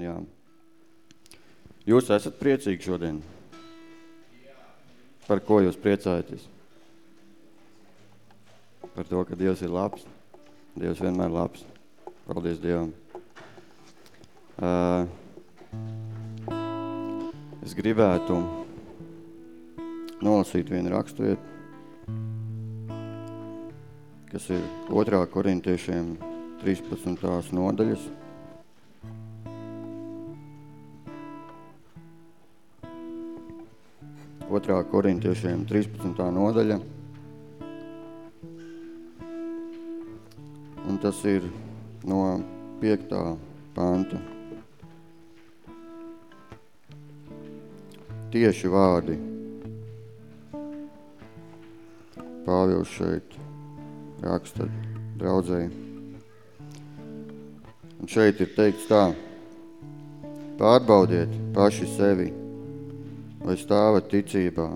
Jā. Jūs esat priecīgi šodien? Par ko jūs priecājaties? Par to, ka Dievs ir labs. Dievs vienmēr labs. Paldies Dievam. Uh, es gribētu nolasīt vienu raksturietu, kas ir otrā korintiešiem 13. nodaļas. Otrā korintiešiem 13. nodaļa. Un tas ir no 5. panta. Tieši vārdi. Pāvils šeit raksta draudzēji. Un šeit ir teikts tā, pārbaudiet paši sevi, vai stāvat ticībā,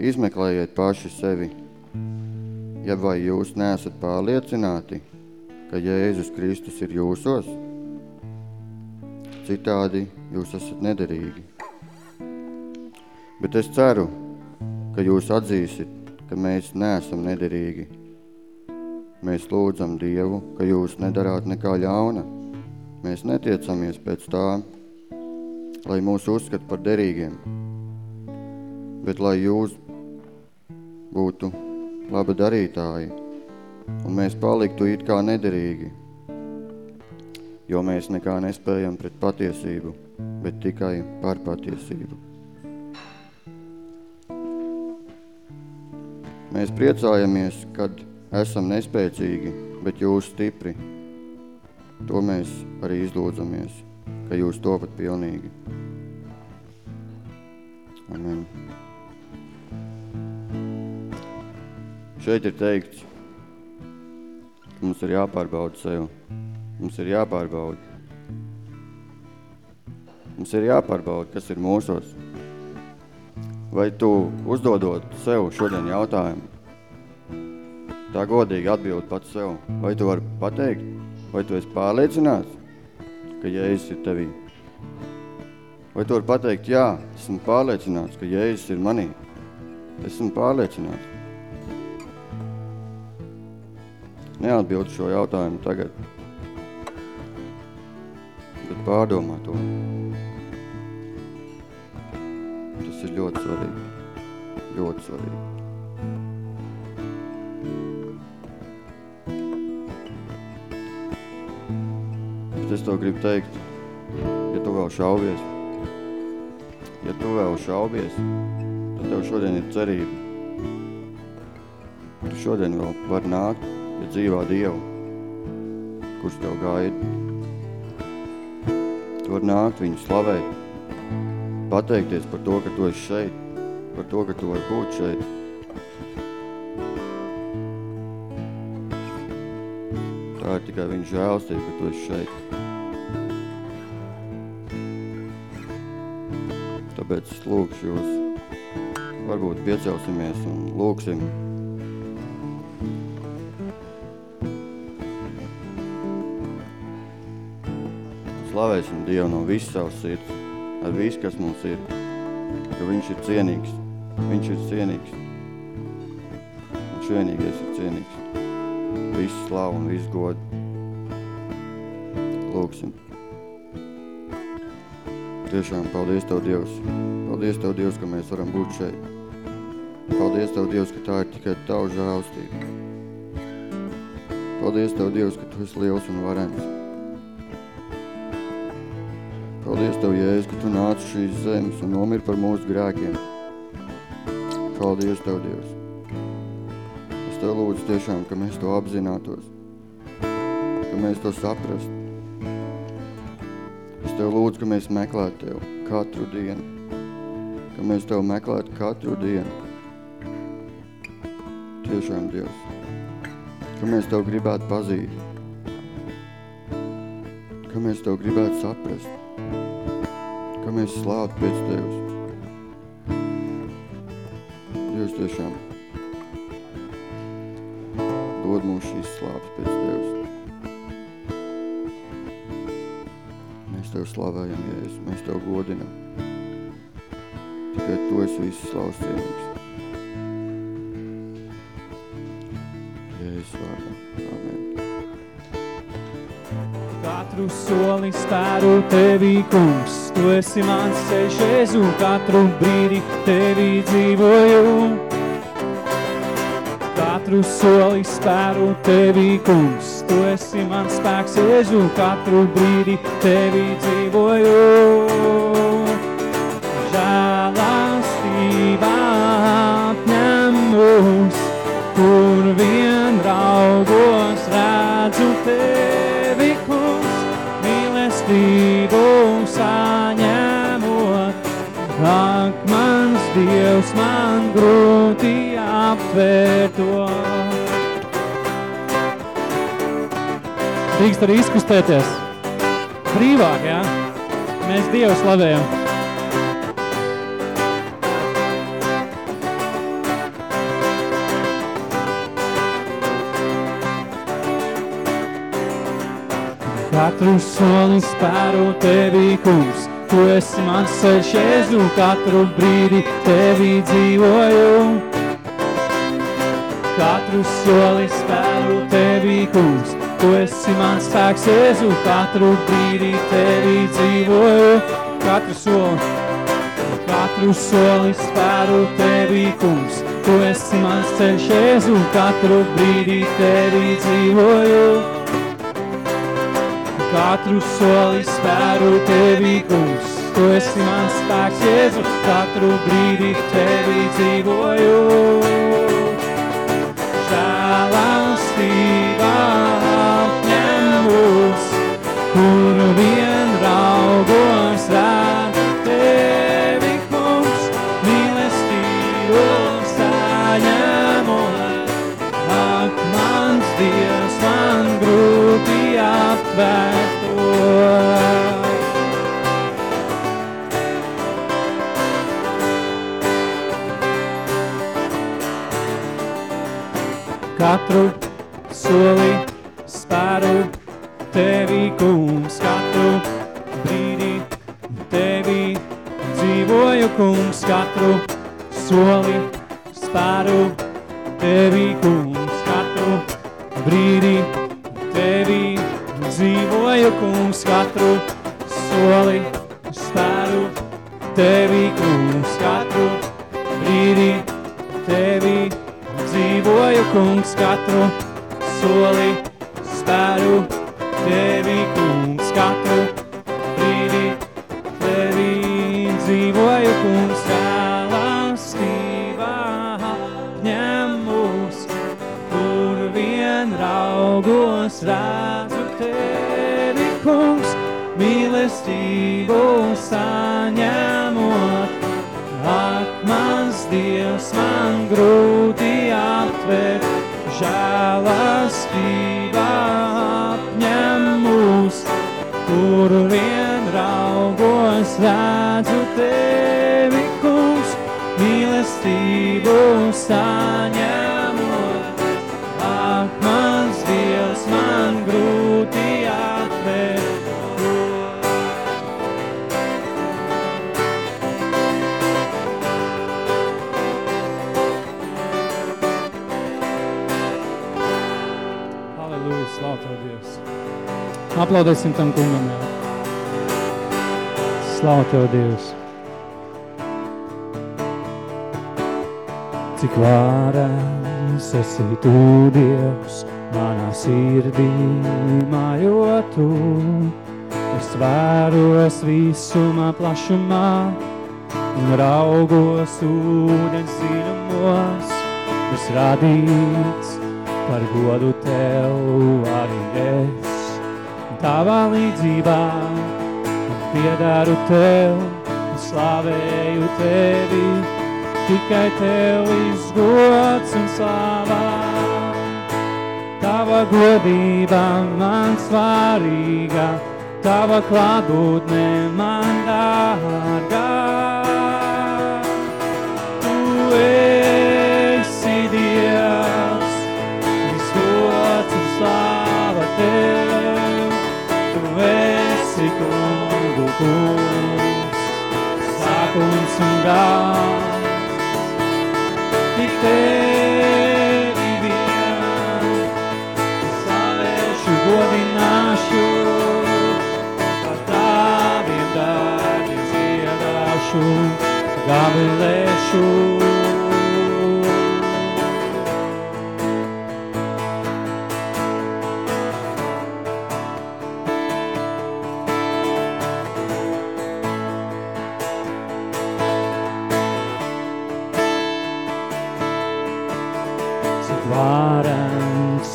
izmeklējiet paši sevi, ja vai jūs neesat pārliecināti, ka Jēzus Kristus ir jūsos, citādi jūs esat nederīgi. Bet es ceru, ka jūs atzīsit, ka mēs neesam nederīgi. Mēs lūdzam Dievu, ka jūs nedarāt nekā ļauna. Mēs netiecamies pēc tā, lai mūs uzskat par derīgiem, bet lai jūs būtu laba darītāji, un mēs paliktu it kā nederīgi, jo mēs nekā nespējam pret patiesību, bet tikai par patiesību. Mēs priecājamies, kad esam nespēcīgi, bet jūs stipri. To mēs arī izlūdzamies, ka jūs topat pilnīgi. Amen. Šeit ir teikts, ka mums ir jāpārbauda sev. Mums ir jāpārbauda. Mums ir jāpārbauda, kas ir mūsos. Vai tu uzdodot sev šodien jautājumu, tā godīgi atbild pats sev, vai tu vari pateikt, vai tu esi pārliecināts, ka Jēzus ir tevī? Vai tu vari pateikt, jā, esmu pārliecināts, ka Jēzus ir manī? Esmu pārliecināts. Neatbild šo jautājumu tagad, bet pārdomā to. Tas ir ļoti svarīgi. Ļoti svarīgi. Bet es to gribu teikt, ja tu vēl šaubies, ja tu vēl šaubies, tad tev šodien ir cerība. Tu šodien vēl var nākt dzīvā Dievu, kurš tev gaida. Tu var nākt viņu slavēt, pateikties par to, ka tu esi šeit, par to, ka tu vari būt šeit. Tā ir tikai viņa žēlstība, ka tu esi šeit. Tāpēc es lūkšu jūs, varbūt piecelsimies un lūksim. Slavēsim Dievu no visas savas sirds ar visu, kas mums ir, jo viņš ir cienīgs. Viņš ir cienīgs. Viņš vienīgais ir cienīgs. Visu slavu un visu godu. Lūksim. Tiešām paldies Tev, Dievs. Paldies Tev, Dievs, ka mēs varam būt šeit. Paldies Tev, Dievs, ka tā ir tikai Tavu žēlstība. Paldies Tev, Dievs, ka Tu esi liels un varens. Paldies Tev, Jēzus, ka Tu nāc šīs zemes un nomir par mūsu grēkiem. Paldies Tev, Dievs. Es Tev lūdzu tiešām, ka mēs to apzinātos, ka mēs to saprastu. Es Tev lūdzu, ka mēs meklētu Tev katru dienu, ka mēs Tev meklētu katru dienu. Tiešām, Dievs, ka mēs Tev gribētu pazīt, ka mēs Tev gribētu saprast, ka mēs slāvtu pēc Tevis. Dievs tiešām dod mums šīs slāpes pēc Tevis. Mēs Tev slavējam, Jēzus, mēs Tev godinam. Tikai Tu esi viss slavs cienīgs. Soli spēru Tevī, kungs, Tu esi mans ceļš, Jēzu, katru brīdi Tevī dzīvoju. Katru soli spēru Tevī, kungs, Tu esi mans spēks, Jēzu, katru brīdi Tevī dzīvoju. Aptvērt to. Drīkst arī izkustēties. Brīvāk, jā? Mēs Dievu slavējam. Katru soli spēru Tevī, kungs, Tu esi mans ceļš, Jēzu, katru brīdi Tevī dzīvoju. Katru soli spēru Tevī, kungs, Tu esi mans spēks, Jēzu, katru brīdi Tevī dzīvoju. Katru soli, katru soli spēru Tevī, kungs, Tu esi mans ceļš, Jēzu, katru brīdi Tevī dzīvoju. Katru soli spēru Tevī, kungs, Tu esi mans spēks, Jēzu, katru brīdi Tevī dzīvoju. Katru soli spēru. Tevi, kungs, katru brīdi Tevi dzīvoju, kungs, katru soli spēru. Tevi, kungs, esi Tu, Dievs, manā sirdī mājot Tu. Es vēros visumā plašumā un raugos ūdens dziļumos. Es radīts par godu Tev arī es. Tavā līdzībā un piedaru Tev un slavēju Tevi. Tikai Tev izgods un slāvā. Tava godība man svarīga, Tava klātbūtne man dārgā. Tu esi Dievs, visgods un slāva Tev. Tu esi kungu kungs, sākums un gals. Tik tevi vien, slavēšu, godināšu, par taviem darbiem dziedāšu, gavilēšu.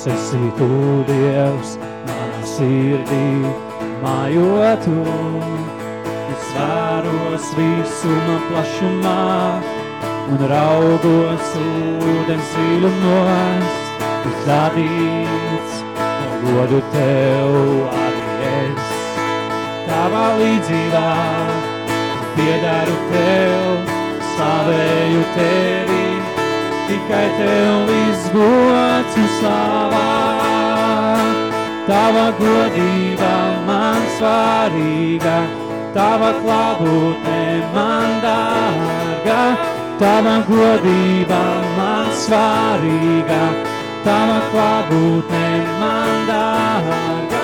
Esi tu, Dievs, manā sirdī mājotu. Es vēros visuma plašumā un raugos ūdens dziļumos. Ir radīts, godu Tev arī es. Tavā līdzībā piedaru Tev, slavēju Tevi, tikai Tev viss gods un slavā. Tava godība man svarīga, Tava klātbūtne man dārga, Tava godība man svarīga, Tava klātbūtne man dārga.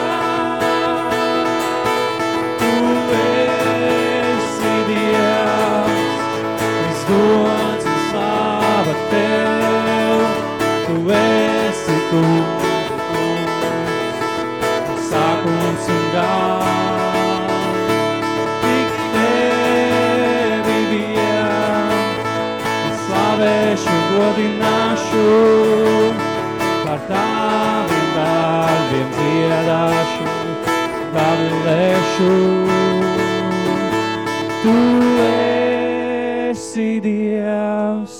Godināšu, par Taviem darbiem dziedāšu, gavilēšu. Tu esi Dievs,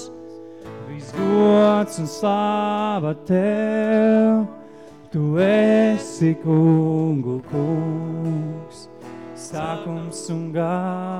viss gods un slāva Tev, Tu esi kungu kungs, sākums un gals.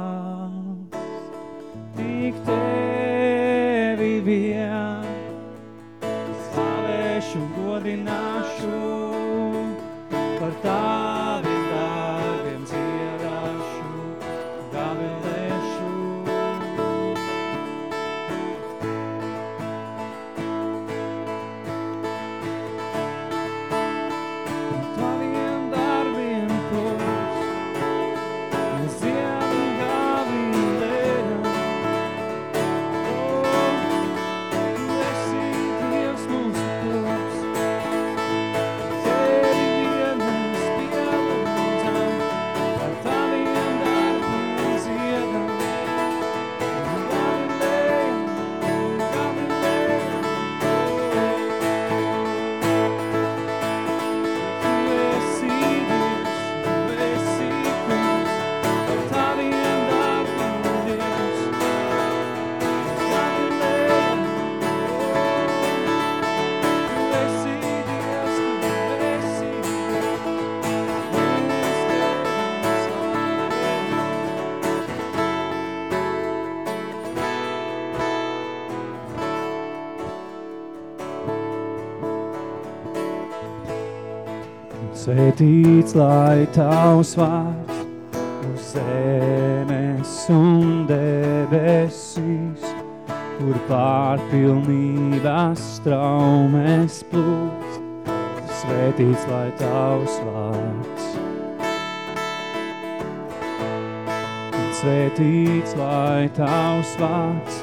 Svētīts lai tavs vārds uz zemes un debesīs, kur pārpilnības traumes plūst. Svētīts lai tavs vārds. Svētīts lai tavs vārds,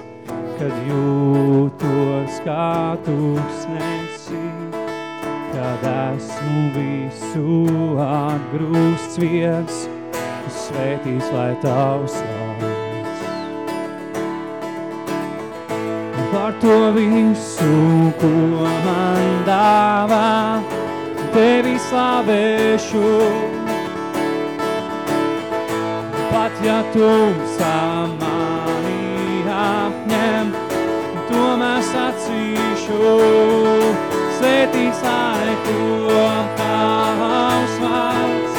kad jūtos kā tūkstnesī, kad esmu visu atgrūsts viens, svētīts lai tavs vārds. Par to visu, ko man dāvā, tevi slavēšu. Pat ja tumsā mani apņem, tomēr sacīšu, svētīts lai top tavs vārds,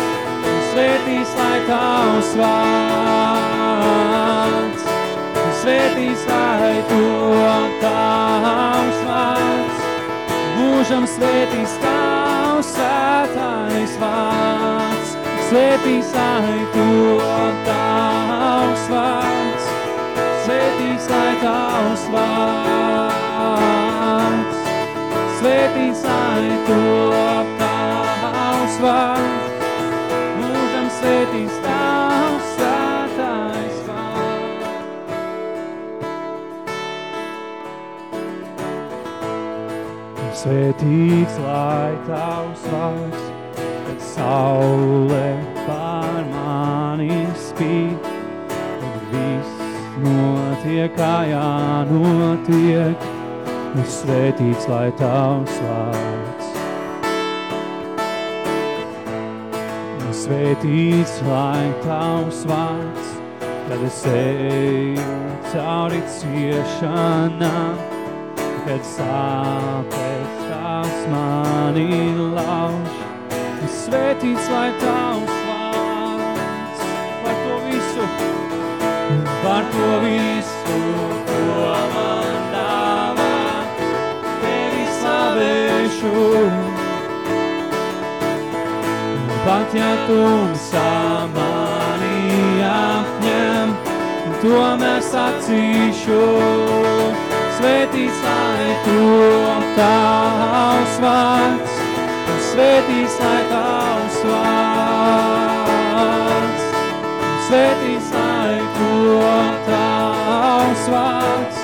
svētīts lai tavs vārds, svētīts lai top tavs vārds, mūžam svētīts tavs svētais vārds, Svētīs, lai top tavs vārds, svētīs, lai tavs vārds, svētīs, lai top tavs vārds, mūžam svētīs tavs svētais vārds. Svētīts, lai tavs vārds, kad saule pār mani spīd, kad viss notiek, kā jānotiek, un svētīts, lai tavs vārds. Un Svētīts, lai tavs vārds, kad es eju cauri ciešanām, kad sāpes tās mani lauž. Un Svētīts, lai tavs vārds par to visu, par to visu, ko man slavēšu. Pat ja tumsā mani apņem, tomēr sacīšu, svētīts, lai top tavs vārds, svētīts, lai tavs vārds, svētīts, lai top tavs vārds,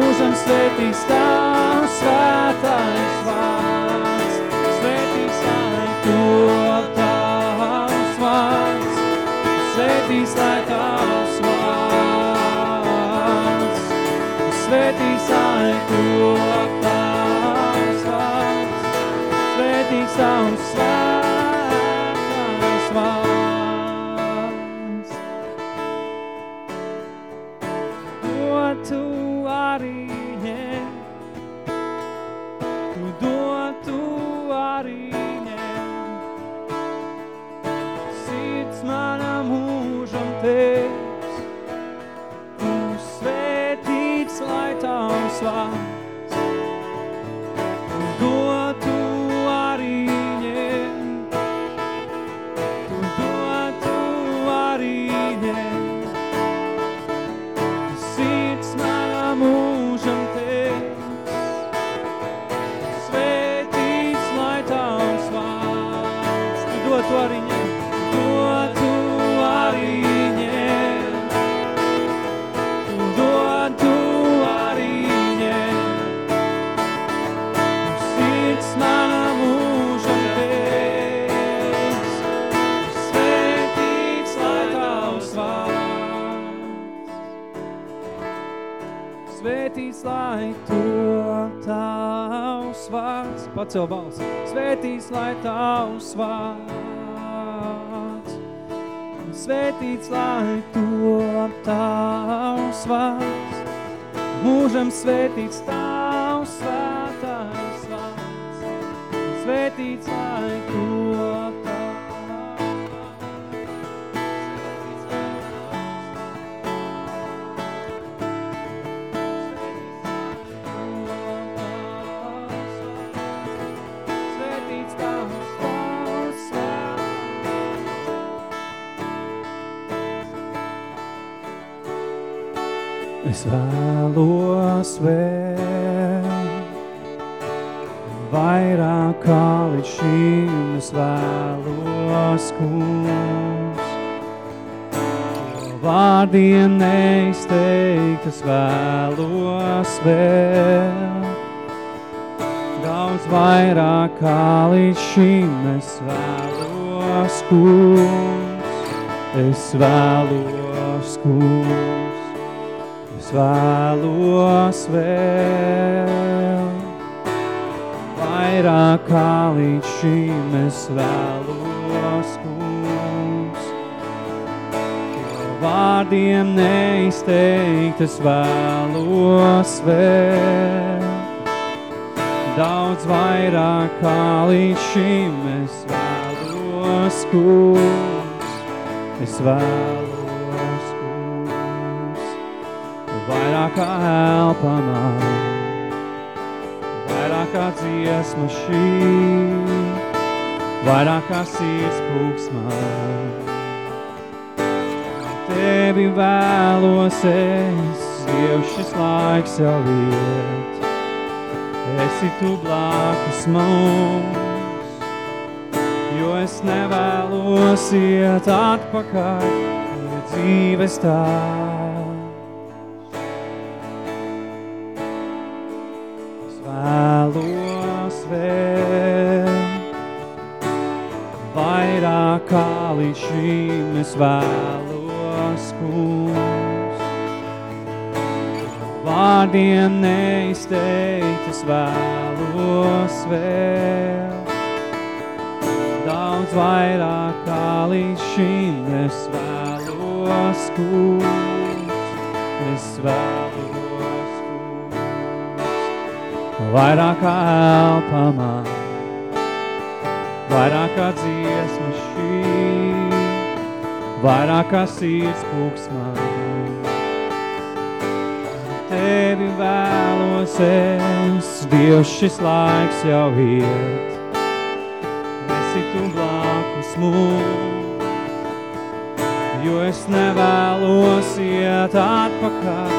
mūžam svētīts tavs svētais vārds, svētīts, lai top tavs vārds, svētīts, lai tavs vārds, svētīts, lai top tavs vārds, svētīts tavs svētais tavs Pacel balsi. Svētīts, lai tavs vārds. Svētīts, lai to tavs vārds. Mūžam svētīts tavs svētais vārds. Svētīts, lai vēl vairāk kā līdz šim es vēlos, kungs. Vārdiem neizteikt, es vēlos vēl. Daudz vairāk kā līdz šim es vēlos, kungs. Es vēlos, kungs. Vēlos vēl vairāk kā līdz šim es vēlos, kungs. Vārdiem neizteikt es vēlos vēl daudz vairāk kā līdz šim es vēlos, kungs. Es vēlos, vairāk kā elpa man, vairāk kā dziesma šī, vairāk kā sirds pūksmā. Tevi vēlos es, Dievs, šis laiks jau iet. Esi tu blākus mums, jo es nevēlos iet atpakaļ, ja dzīves tās. Vārdiem neizteikt es vēlos vēl, daudz vairāk kā līdz šīm es vēlos, kungs. Es vēlos, kungs. Vairāk kā elpa man, vairāk kā dziesma šī, vairāk kā sirds pūks man. Tevi vēlos es, Dievs, šis laiks jau iet. Esi tu blākus mums, jo es nevēlos iet atpakaļ,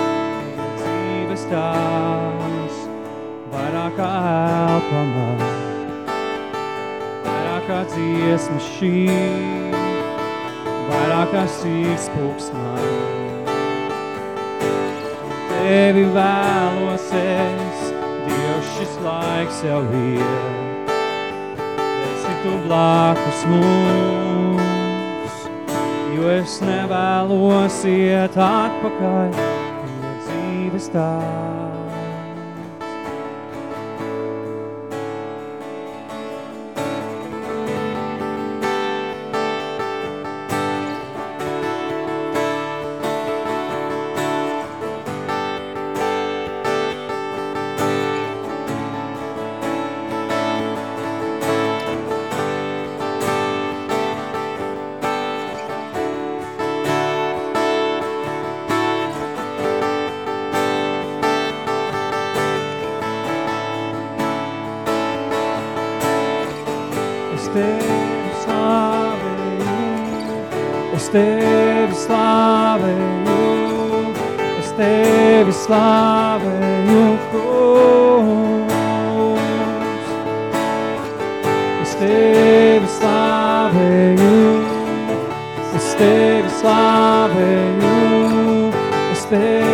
ja dzīves tās vairāk kā elpa man vairāk kā dziesma šī, vairāk kā sirds pūks man. Tevi vēlos es, Dievs, šis laiks jau ir. Esi tu blākus mums, jo es nevēlos iet atpakaļ, jo dzīves tās. Tevi slavēju, es tevi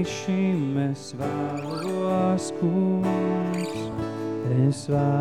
līdz šim es vēlos kungs. Es vēlos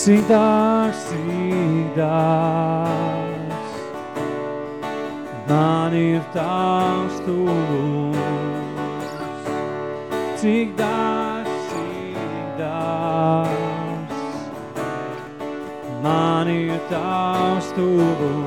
cik dārgs, cik dārgs, man ir tavs tuvums. Cik dārgs, cik dārgs, man ir tavs tuvums.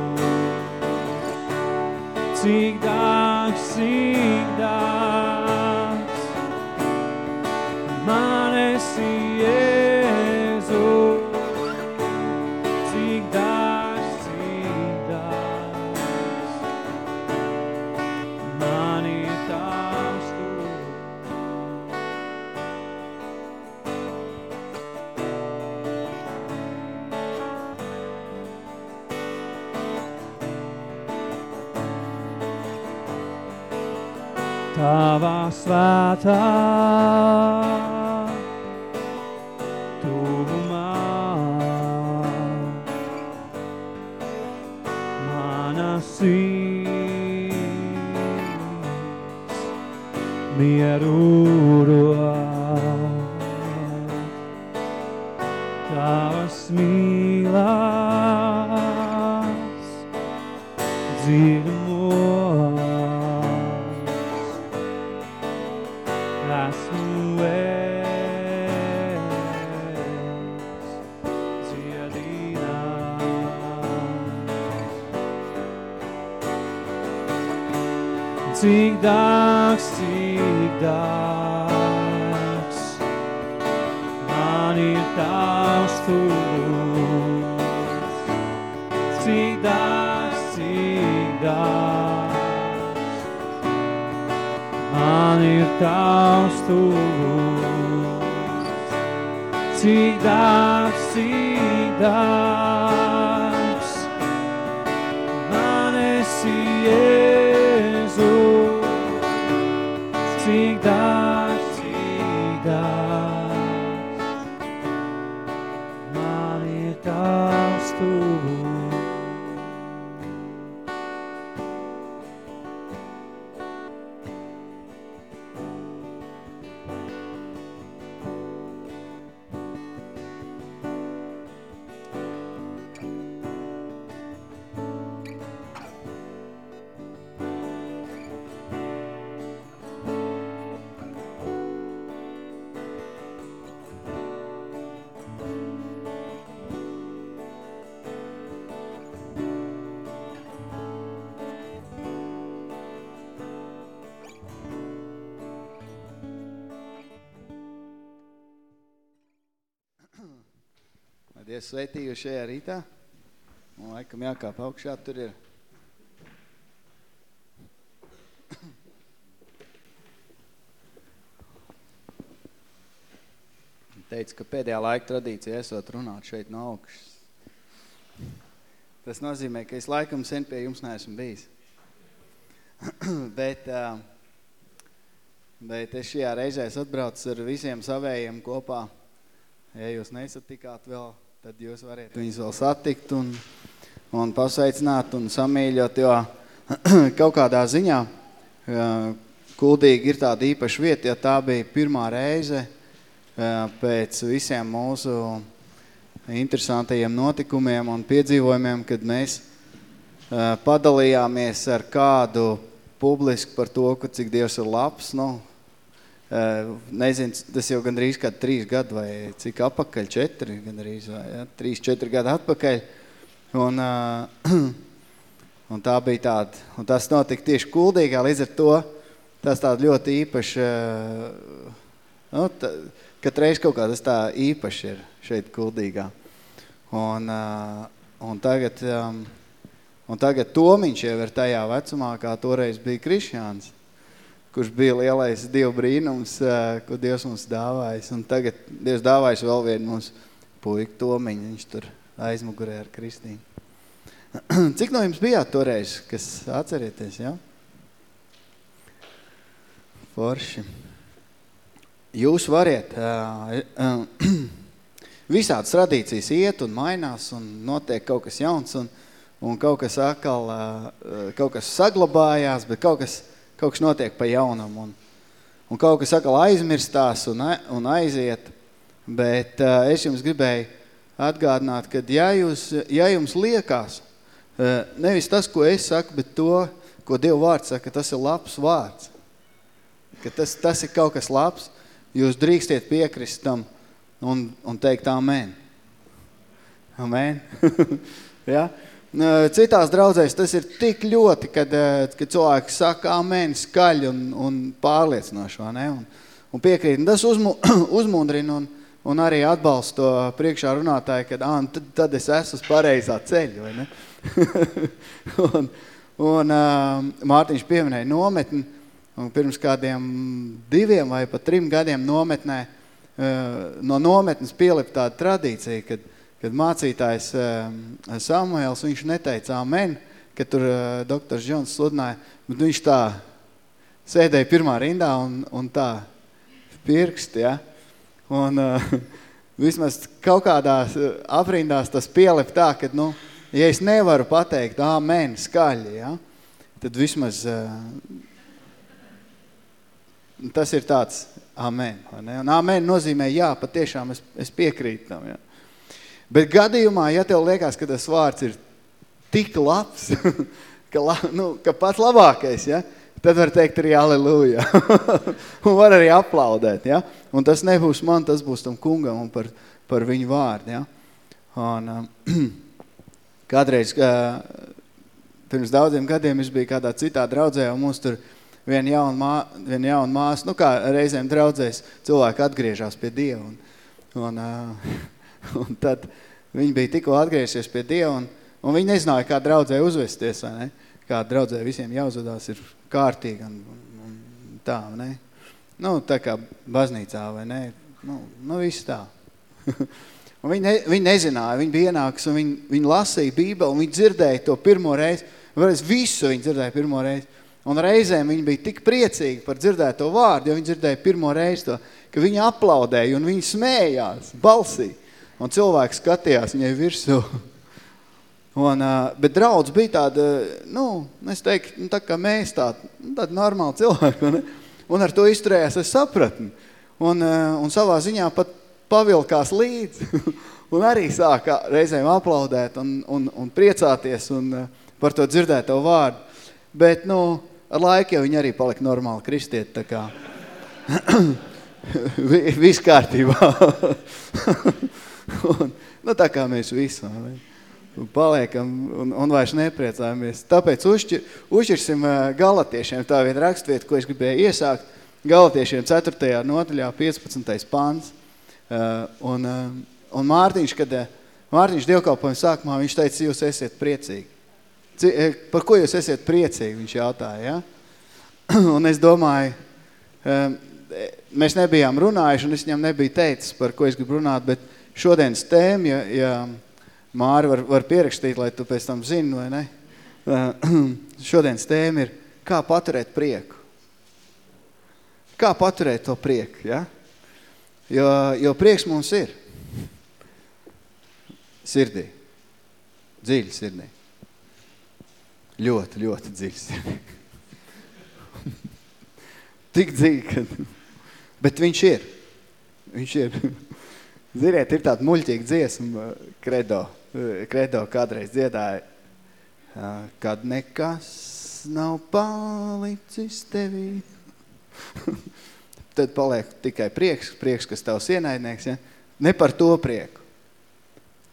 Tavā svētā tuvumā mana sirds. Mieru Lai Dievs sveitī jūs šajā rītā. Un laikam jākāp augšā, tur ir. Teica, ka pēdējā laika tradīcija esot runāt šeit no augšas. Tas nozīmē, ka es laikam sen pie jums neesmu bijis. bet, bet es šajā reizē esmu atbraucis ar visiem savējiem kopā. Ja jūs nesatikāt vēl, tad jūs variet viņus vēl satikt un, un pasveicināt un samīļot, jo kaut kādā ziņā kuldīgi ir tāda īpaša vieta, ja tā bija pirmā reize pēc visiem mūsu interesantajiem notikumiem un piedzīvojumiem, kad mēs padalījāmies ar kādu publiski par to, ka cik Dievs ir labs, nu, nezinu, tas jau gandrīz kā trīs gadu vai cik apakaļ, četri gandrīz, vai, ja, trīs, četri gadu atpakaļ, un, ā, un tā bija tāda, un tas notika tieši kuldīgā, līdz ar to tas tāda ļoti īpaša, nu, tā, katreiz kaut kā tas tā īpaši ir šeit kuldīgā. Un, un tagad, um, un tagad Tomiņš jau ir tajā vecumā, kā toreiz bija Krišjāns, kurš bija lielais Dievu brīnums, ko Dievs mums dāvājis. Un tagad Dievs dāvājis vēl vienu mums puiku Tomiņu, viņš tur aizmugurē ar Kristīnu. Cik no jums bijāt toreiz, kas atcerieties, ja? Forši. Jūs variet, visādas tradīcijas iet un mainās un notiek kaut kas jauns un, un kaut kas atkal, kaut kas saglabājās, bet kaut kas, kaut kas notiek pa jaunam un, un kaut kas atkal aizmirstās un, un aiziet. Bet es jums gribēju atgādināt, ka ja, jūs, ja jums liekas, nevis tas, ko es saku, bet to, ko Dieva vārds saka, tas ir labs vārds, ka tas, tas ir kaut kas labs, jūs drīkstiet piekrist tam un, un teikt amen. Amen. ja? Citās draudzēs tas ir tik ļoti, kad, kad cilvēki saka amen skaļi un, un pārliecinoši, ne? Un, un piekrīt. Un tas uzmu, uzmundrina un, un arī atbalsta to priekšā runātāju, kad ah, tad, tad es esmu uz pareizā ceļa, vai ne? un un uh, Mārtiņš pieminēja nometni, un pirms kādiem diviem vai pat trim gadiem nometnē, uh, no nometnes pielip tāda tradīcija, kad, kad mācītājs uh, Samuels, viņš neteica amen, kad tur uh, doktors Džons sludināja, bet viņš tā sēdēja pirmā rindā un, un tā pirksti, ja? Un uh, vismaz kaut kādās aprindās tas pielip tā, ka, nu, ja es nevaru pateikt āmen skaļi, ja, tad vismaz uh, tas ir tāds āmen. Ne? Un āmen nozīmē jā, patiešām es, es piekrītu tam. Ja. Bet gadījumā, ja tev liekas, ka tas vārds ir tik labs, ka, la, nu, ka pats labākais, ja, tad var teikt arī aleluja. un var arī aplaudēt, ja? Un tas nebūs man, tas būs tam kungam un par, par viņu vārdu, ja? Un uh, kādreiz, uh, pirms daudziem gadiem es biju kādā citā draudzē, un mums tur viena jauna, mā, viena jauna māsa, nu kā reizēm draudzēs, cilvēki atgriežās pie Dieva. Un, un, uh, un tad viņi bija tikko atgriežies pie Dieva, un, un viņi nezināja, kā draudzē uzvesties, vai ne? Kā draudzē visiem jāuzvedās ir kārtīgi un, un, un tā, ne? Nu, tā kā baznīcā, vai ne? Nu, nu viss tā. un viņi, ne, viņi nezināja, viņi bija ienāks un viņi, viņi lasīja Bībeli un viņi dzirdēja to pirmo reizi. Varēs visu viņi dzirdēja pirmo reizi. Un reizēm viņi bija tik priecīgi par dzirdēto vārdu, jo viņi dzirdēja pirmo reizi to, ka viņi aplaudēja un viņi smējās balsī. Un cilvēki skatījās viņai virsū. Un, bet draudz bija tāda, nu, es teiktu, nu, tā kā mēs tādi, nu, tādi normāli cilvēki, un, un ar to izturējās es sapratni. Un, un savā ziņā pat pavilkās līdzi, un arī sāka reizēm aplaudēt un, un, un priecāties un par to dzirdēto vārdu. Bet, nu, ar laiku jau viņi arī palika normāli kristieti, tā kā viss kārtībā. un, nu, tā kā mēs visi, un paliekam un, un vairs nepriecājamies. Tāpēc uzšķir, uzšķirsim galatiešiem tā viena rakstvieta, ko es gribēju iesākt. Galatiešiem 4. notaļā 15. pāns. Un, un Mārtiņš, kad Mārtiņš dievkalpojuma sākumā, viņš teica, jūs esiet priecīgi. Par ko jūs esiet priecīgi, viņš jautāja, ja? Un es domāju, mēs nebijām runājuši, un es viņam nebiju teicis, par ko es gribu runāt, bet šodienas tēma, ja, ja Māri var, var pierakstīt, lai tu pēc tam zini, vai ne? Šodienas tēma ir, kā paturēt prieku. Kā paturēt to prieku, ja? Jo, jo prieks mums ir. Sirdī. Dziļi sirdī. Ļoti, ļoti dziļi sirdī. Tik dziļi, ka... Bet viņš ir. Viņš ir. Ziniet, ir tāda muļķīga dziesma, kredo kredo kādreiz dziedāja, kad nekas nav palicis tevī. Tad paliek tikai prieks, prieks, kas tavs ienaidnieks, ja? ne par to prieku.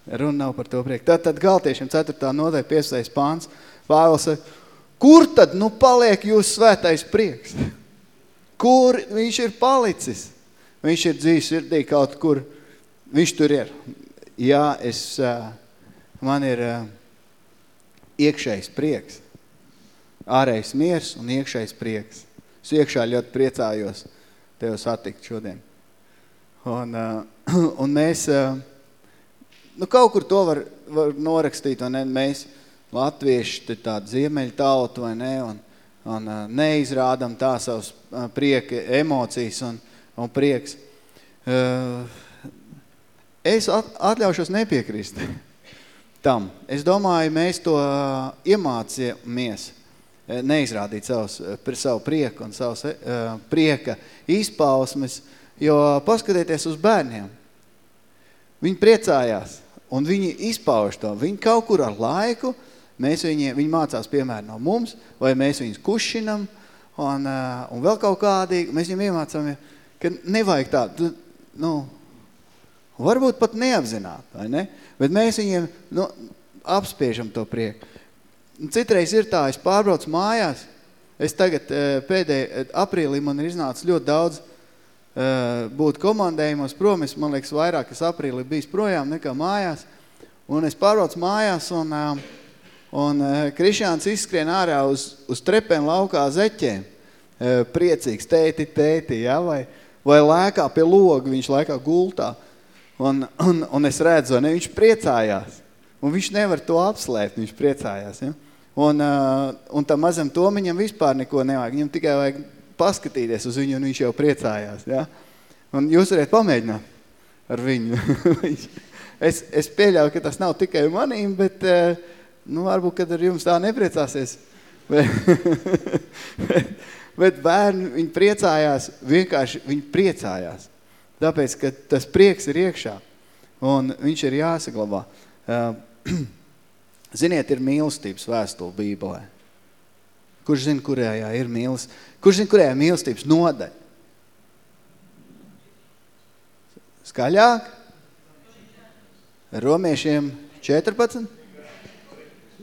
Runa nav par to prieku. Tad, tad galtiešiem 4. nodaļa 5. pāns, Pāvils kur tad nu paliek jūs svētais prieks? Kur viņš ir palicis? Viņš ir dzīves sirdī kaut kur, viņš tur ir. Jā, es man ir iekšējs prieks, ārējs miers un iekšējs prieks. Es iekšā ļoti priecājos tev satikt šodien. Un, un mēs, nu kaut kur to var, var norakstīt, un ne, mēs latvieši tādu ziemeļu tautu, vai ne, un, un neizrādam tā savus uh, prieka emocijas un, un prieks. Uh, es at, atļaušos nepiekrist tam. Es domāju, mēs to iemācījāmies neizrādīt savus, savu prieku un savus prieka izpausmes, jo paskatieties uz bērniem. Viņi priecājās un viņi izpauž to. Viņi kaut kur ar laiku, mēs viņi, viņi mācās piemēram no mums, vai mēs viņus kušinam, un, un vēl kaut kādīgi. Mēs viņiem iemācām, ka nevajag tādu, nu, varbūt pat neapzināt, vai ne? Bet mēs viņiem nu, apspiežam to prieku. Citreiz ir tā, es pārbraucu mājās, es tagad pēdējā aprīlī man ir iznācis ļoti daudz būt komandējumos prom, es, man liekas, vairāk es aprīlī bijis projām nekā mājās, un es pārbraucu mājās, un, un Krišāns izskrien ārā uz, uz trepēm laukā zeķēm, priecīgs, tēti, tēti, ja, vai, vai lēkā pie loga, viņš lēkā gultā, Un, un, un es redzu, ne, viņš priecājās. Un viņš nevar to apslēpt, viņš priecājās. Ja? Un, uh, un tam mazam tomiņam vispār neko nevajag. Viņam tikai vajag paskatīties uz viņu, un viņš jau priecājās. Ja? Un jūs varat pamēģināt ar viņu. es, es pieļauju, ka tas nav tikai manīm, bet uh, nu, varbūt, kad ar jums tā nepriecāsies. bet, bet bērni, viņi priecājās, vienkārši viņi priecājās. Tāpēc, ka tas prieks ir iekšā, un viņš ir jāsaglabā. Ziniet, ir mīlestības vēstule Bībelē. Kurš zina, kurējā ir mīlestības? Kurš zina, kurējā mīlestības nodaļa? Skaļāk? Romiešiem 14?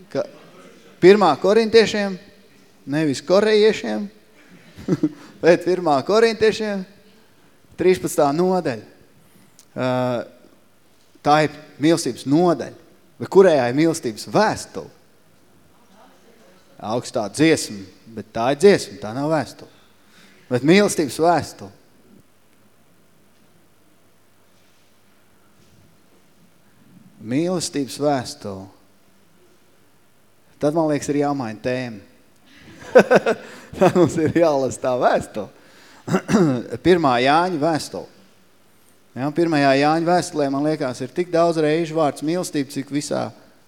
Ka, pirmā korintiešiem, nevis korejiešiem, bet pirmā korintiešiem 13. nodaļa. Uh, tā ir mīlestības nodaļa. Bet kurējā ir mīlestības vēstule? Augstā dziesma, bet tā ir dziesma, tā nav vēstule. Bet mīlestības vēstule. Mīlestības vēstule. Tad, man liekas, ir jāmaina tēma. Tad mums ir jālas tā vēstule. pirmā Jāņa vēstule. Ja, pirmajā Jāņa vēstulē, man liekas, ir tik daudz reižu vārds mīlestība, cik visā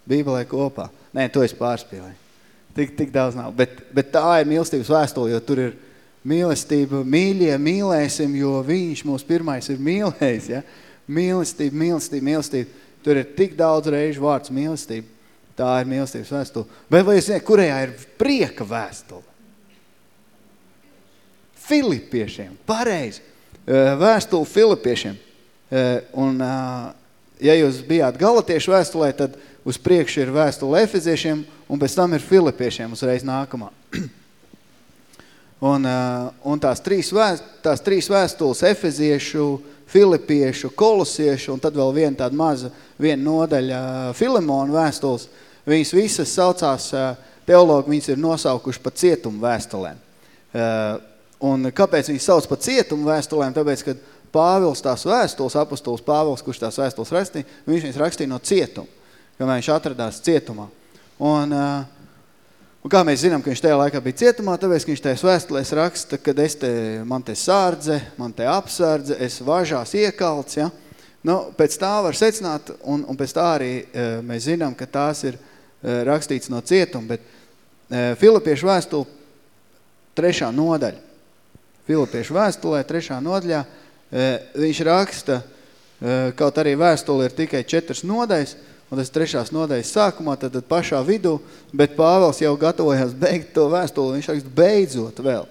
Bībelē kopā. Nē, to es pārspīlēju. Tik, tik daudz nav. Bet, bet tā ir mīlestības vēstule, jo tur ir mīlestība, mīļie, mīlēsim, jo viņš mūs pirmais ir mīlējis. Ja? Mīlestība, mīlestība, mīlestība. Tur ir tik daudz reižu vārds mīlestība. Tā ir mīlestības vēstule. Bet vai jūs zināt, kurējā ir prieka vēstule? Filipiešiem, pareizi. Vēstuli Filipiešiem. Un, ja jūs bijāt galatiešu vēstulē, tad uz priekšu ir vēstule Efeziešiem, un pēc tam ir Filipiešiem uzreiz nākamā. un, un tās, trīs vēst, tās trīs vēstules Efeziešu, Filipiešu, Kolosiešu, un tad vēl viena tāda maza, viena nodaļa Filemona vēstules, viņas visas saucās, teologi viņas ir nosaukuši pa cietumu vēstulēm. Un kāpēc viņi sauc par cietumu vēstulēm? Tāpēc, kad Pāvils tās vēstules, apostols Pāvils, kurš tās vēstules rakstīja, viņš viņas rakstīja no cietuma, kamēr viņš atradās cietumā. Un, un kā mēs zinām, ka viņš tajā laikā bija cietumā, tāpēc, ka viņš tajās vēstulēs raksta, kad es te, man te sārdze, man te apsārdze, es važās iekalts, ja? Nu, pēc tā var secināt, un, un pēc tā arī mēs zinām, ka tās ir rakstīts no cietuma, bet Filipiešu vēstule trešā nodaļa. Filipiešu vēstulē, trešā nodaļā, e, viņš raksta, e, kaut arī vēstule ir tikai četras nodaļas, un tas trešās nodaļas sākumā, tad, tad pašā vidū, bet Pāvels jau gatavojās beigt to vēstuli, viņš raksta beidzot vēl,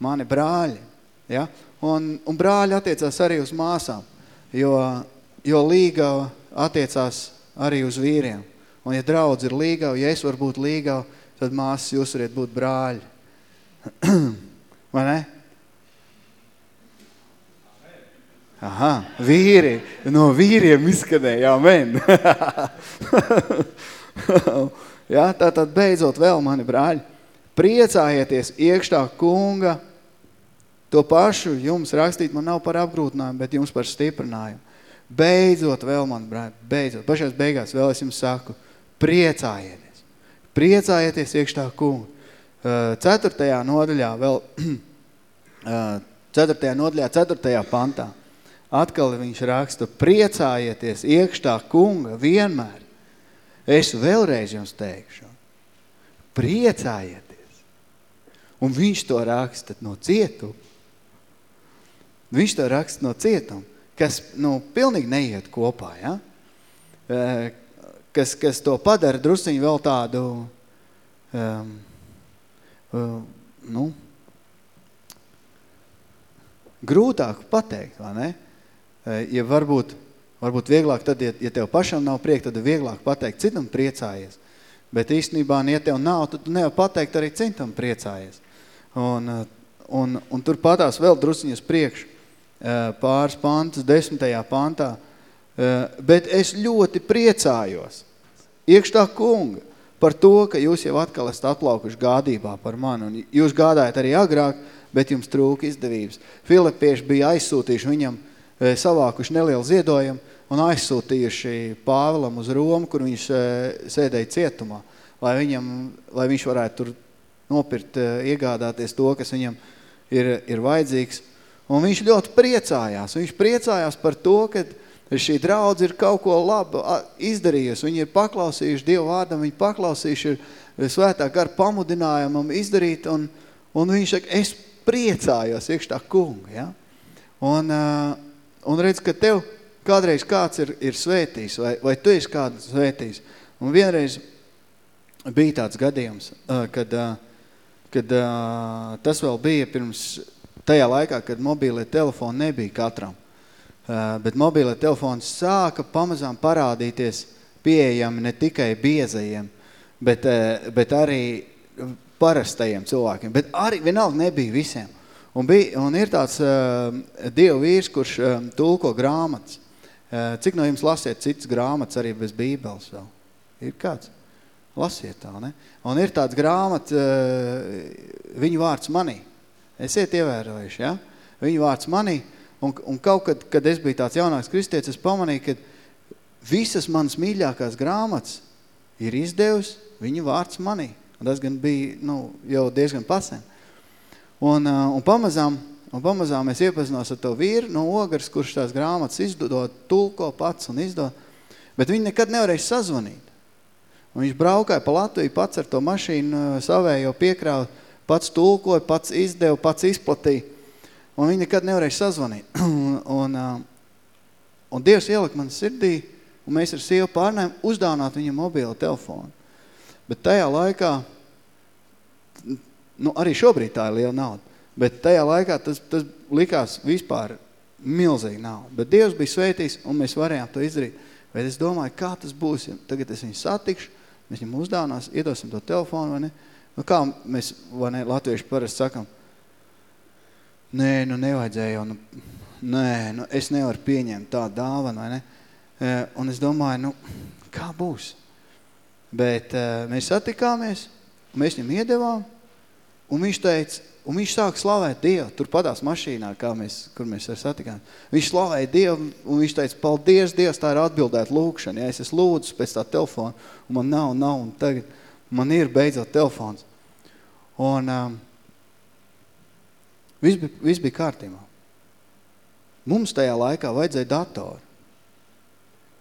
mani brāļi, ja? un, un brāļi attiecās arī uz māsām, jo, jo līga attiecās arī uz vīriem, un ja draudz ir līgava, ja es varu būt līgava, tad māsas jūs variet būt brāļi. Vai ne? Aha, vīri, no vīriem izskanēja, amen. ja, tātad beidzot vēl, mani brāļi, priecājieties iekštā kunga, to pašu jums rakstīt man nav par apgrūtinājumu, bet jums par stiprinājumu. Beidzot vēl, mani brāļi, beidzot, pašās beigās vēl es jums saku, priecājieties, priecājieties iekštā kunga. Ceturtajā nodaļā vēl, ceturtajā nodaļā, ceturtajā pantā, atkal viņš raksta, priecājieties iekštā kunga vienmēr. Es vēlreiz jums teikšu, priecājieties. Un viņš to raksta no cietuma. Viņš to raksta no cietuma, kas, nu, pilnīgi neiet kopā, ja? kas, kas to padara drusciņu vēl tādu, um, uh, nu, grūtāk pateikt, vai ne? Ja varbūt, varbūt vieglāk tad, ja, ja tev pašam nav prieka, tad vieglāk pateikt citam priecājies. Bet īstenībā, ja tev nav, tad tu nevar pateikt arī citam priecājies. Un, un, un tur patās vēl drusiņas priekš pāris pantas, desmitajā pantā. Bet es ļoti priecājos iekš tā kunga par to, ka jūs jau atkal esat atplaukuši gādībā par mani. Un jūs gādājat arī agrāk, bet jums trūka izdevības. Filipieši bija aizsūtījuši viņam, savākuši nelielu ziedojumu un aizsūtījuši Pāvilam uz Romu, kur viņš e, sēdēja cietumā, lai, viņam, lai viņš varētu tur nopirkt, e, iegādāties to, kas viņam ir, ir vajadzīgs. Un viņš ļoti priecājās. Viņš priecājās par to, ka šī draudze ir kaut ko labu izdarījusi. Viņi ir paklausījuši Dievu vārdam, viņi paklausījuši ir svētā gara pamudinājumam izdarīt, un, un viņš saka, es priecājos iekš tā kunga, ja? Un, uh, un redz, ka tev kādreiz kāds ir, ir svētījis, vai, vai tu esi kādu svētījis. Un vienreiz bija tāds gadījums, kad, kad tas vēl bija pirms tajā laikā, kad mobīlie telefoni nebija katram. Bet mobīlie telefoni sāka pamazām parādīties pieejami ne tikai biezajiem, bet, bet arī parastajiem cilvēkiem, bet arī vienalga nebija visiem. Un, bija, un ir tāds uh, dievu vīrs, kurš uh, tulko grāmatas. Uh, cik no jums lasiet citas grāmatas arī bez bībeles vēl? Ir kāds? Lasiet tā, ne? Un ir tāds grāmats, uh, viņu vārds manī. Esiet ievērojuši, ja? Viņu vārds manī. Un, un kaut kad, kad es biju tāds jaunāks kristietis, es pamanīju, ka visas manas mīļākās grāmatas ir izdevusi viņa vārds manī. Un tas gan bija nu, jau diezgan pasen. Un, uh, un, pamazām, un pamazām es iepazinos ar to vīru no ogars, kurš tās grāmatas izdod, tulko pats un izdod. Bet viņi nekad nevarēja sazvanīt. Un viņš braukāja pa Latviju, pats ar to mašīnu uh, savējo piekrāvu, pats tulkoja, pats izdeva, pats izplatīja. Un viņi nekad nevarēja sazvanīt. un, un, uh, un Dievs ielika man sirdī, un mēs ar sievu pārnājām uzdāvināt viņam mobilo telefonu. Bet tajā laikā, nu arī šobrīd tā ir liela nauda, bet tajā laikā tas, tas likās vispār milzīgi nauda. Bet Dievs bija svētījis un mēs varējām to izdarīt. Bet es domāju, kā tas būs, ja tagad es viņu satikšu, mēs viņam uzdāvinās, iedosim to telefonu, vai ne? Nu kā mēs, vai ne, latvieši parasti sakam, nē, nu nevajadzēja jau, nu, nē, nu es nevaru pieņemt tādu dāvanu, vai ne? E, un es domāju, nu, kā būs? Bet uh, mēs satikāmies, mēs viņam iedevām, un viņš teica, un viņš sāk slavēt Dievu, tur padās mašīnā, kā mēs, kur mēs ar satikām. Viņš slavēja Dievu, un viņš teica, paldies, Dievs, tā ir atbildēta lūkšana. Ja es esmu lūdzu pēc tā telefona, un man nav, nav, un tagad man ir beidzot telefons. Un um, viss, bija, viss bija kārtībā. Mums tajā laikā vajadzēja datoru.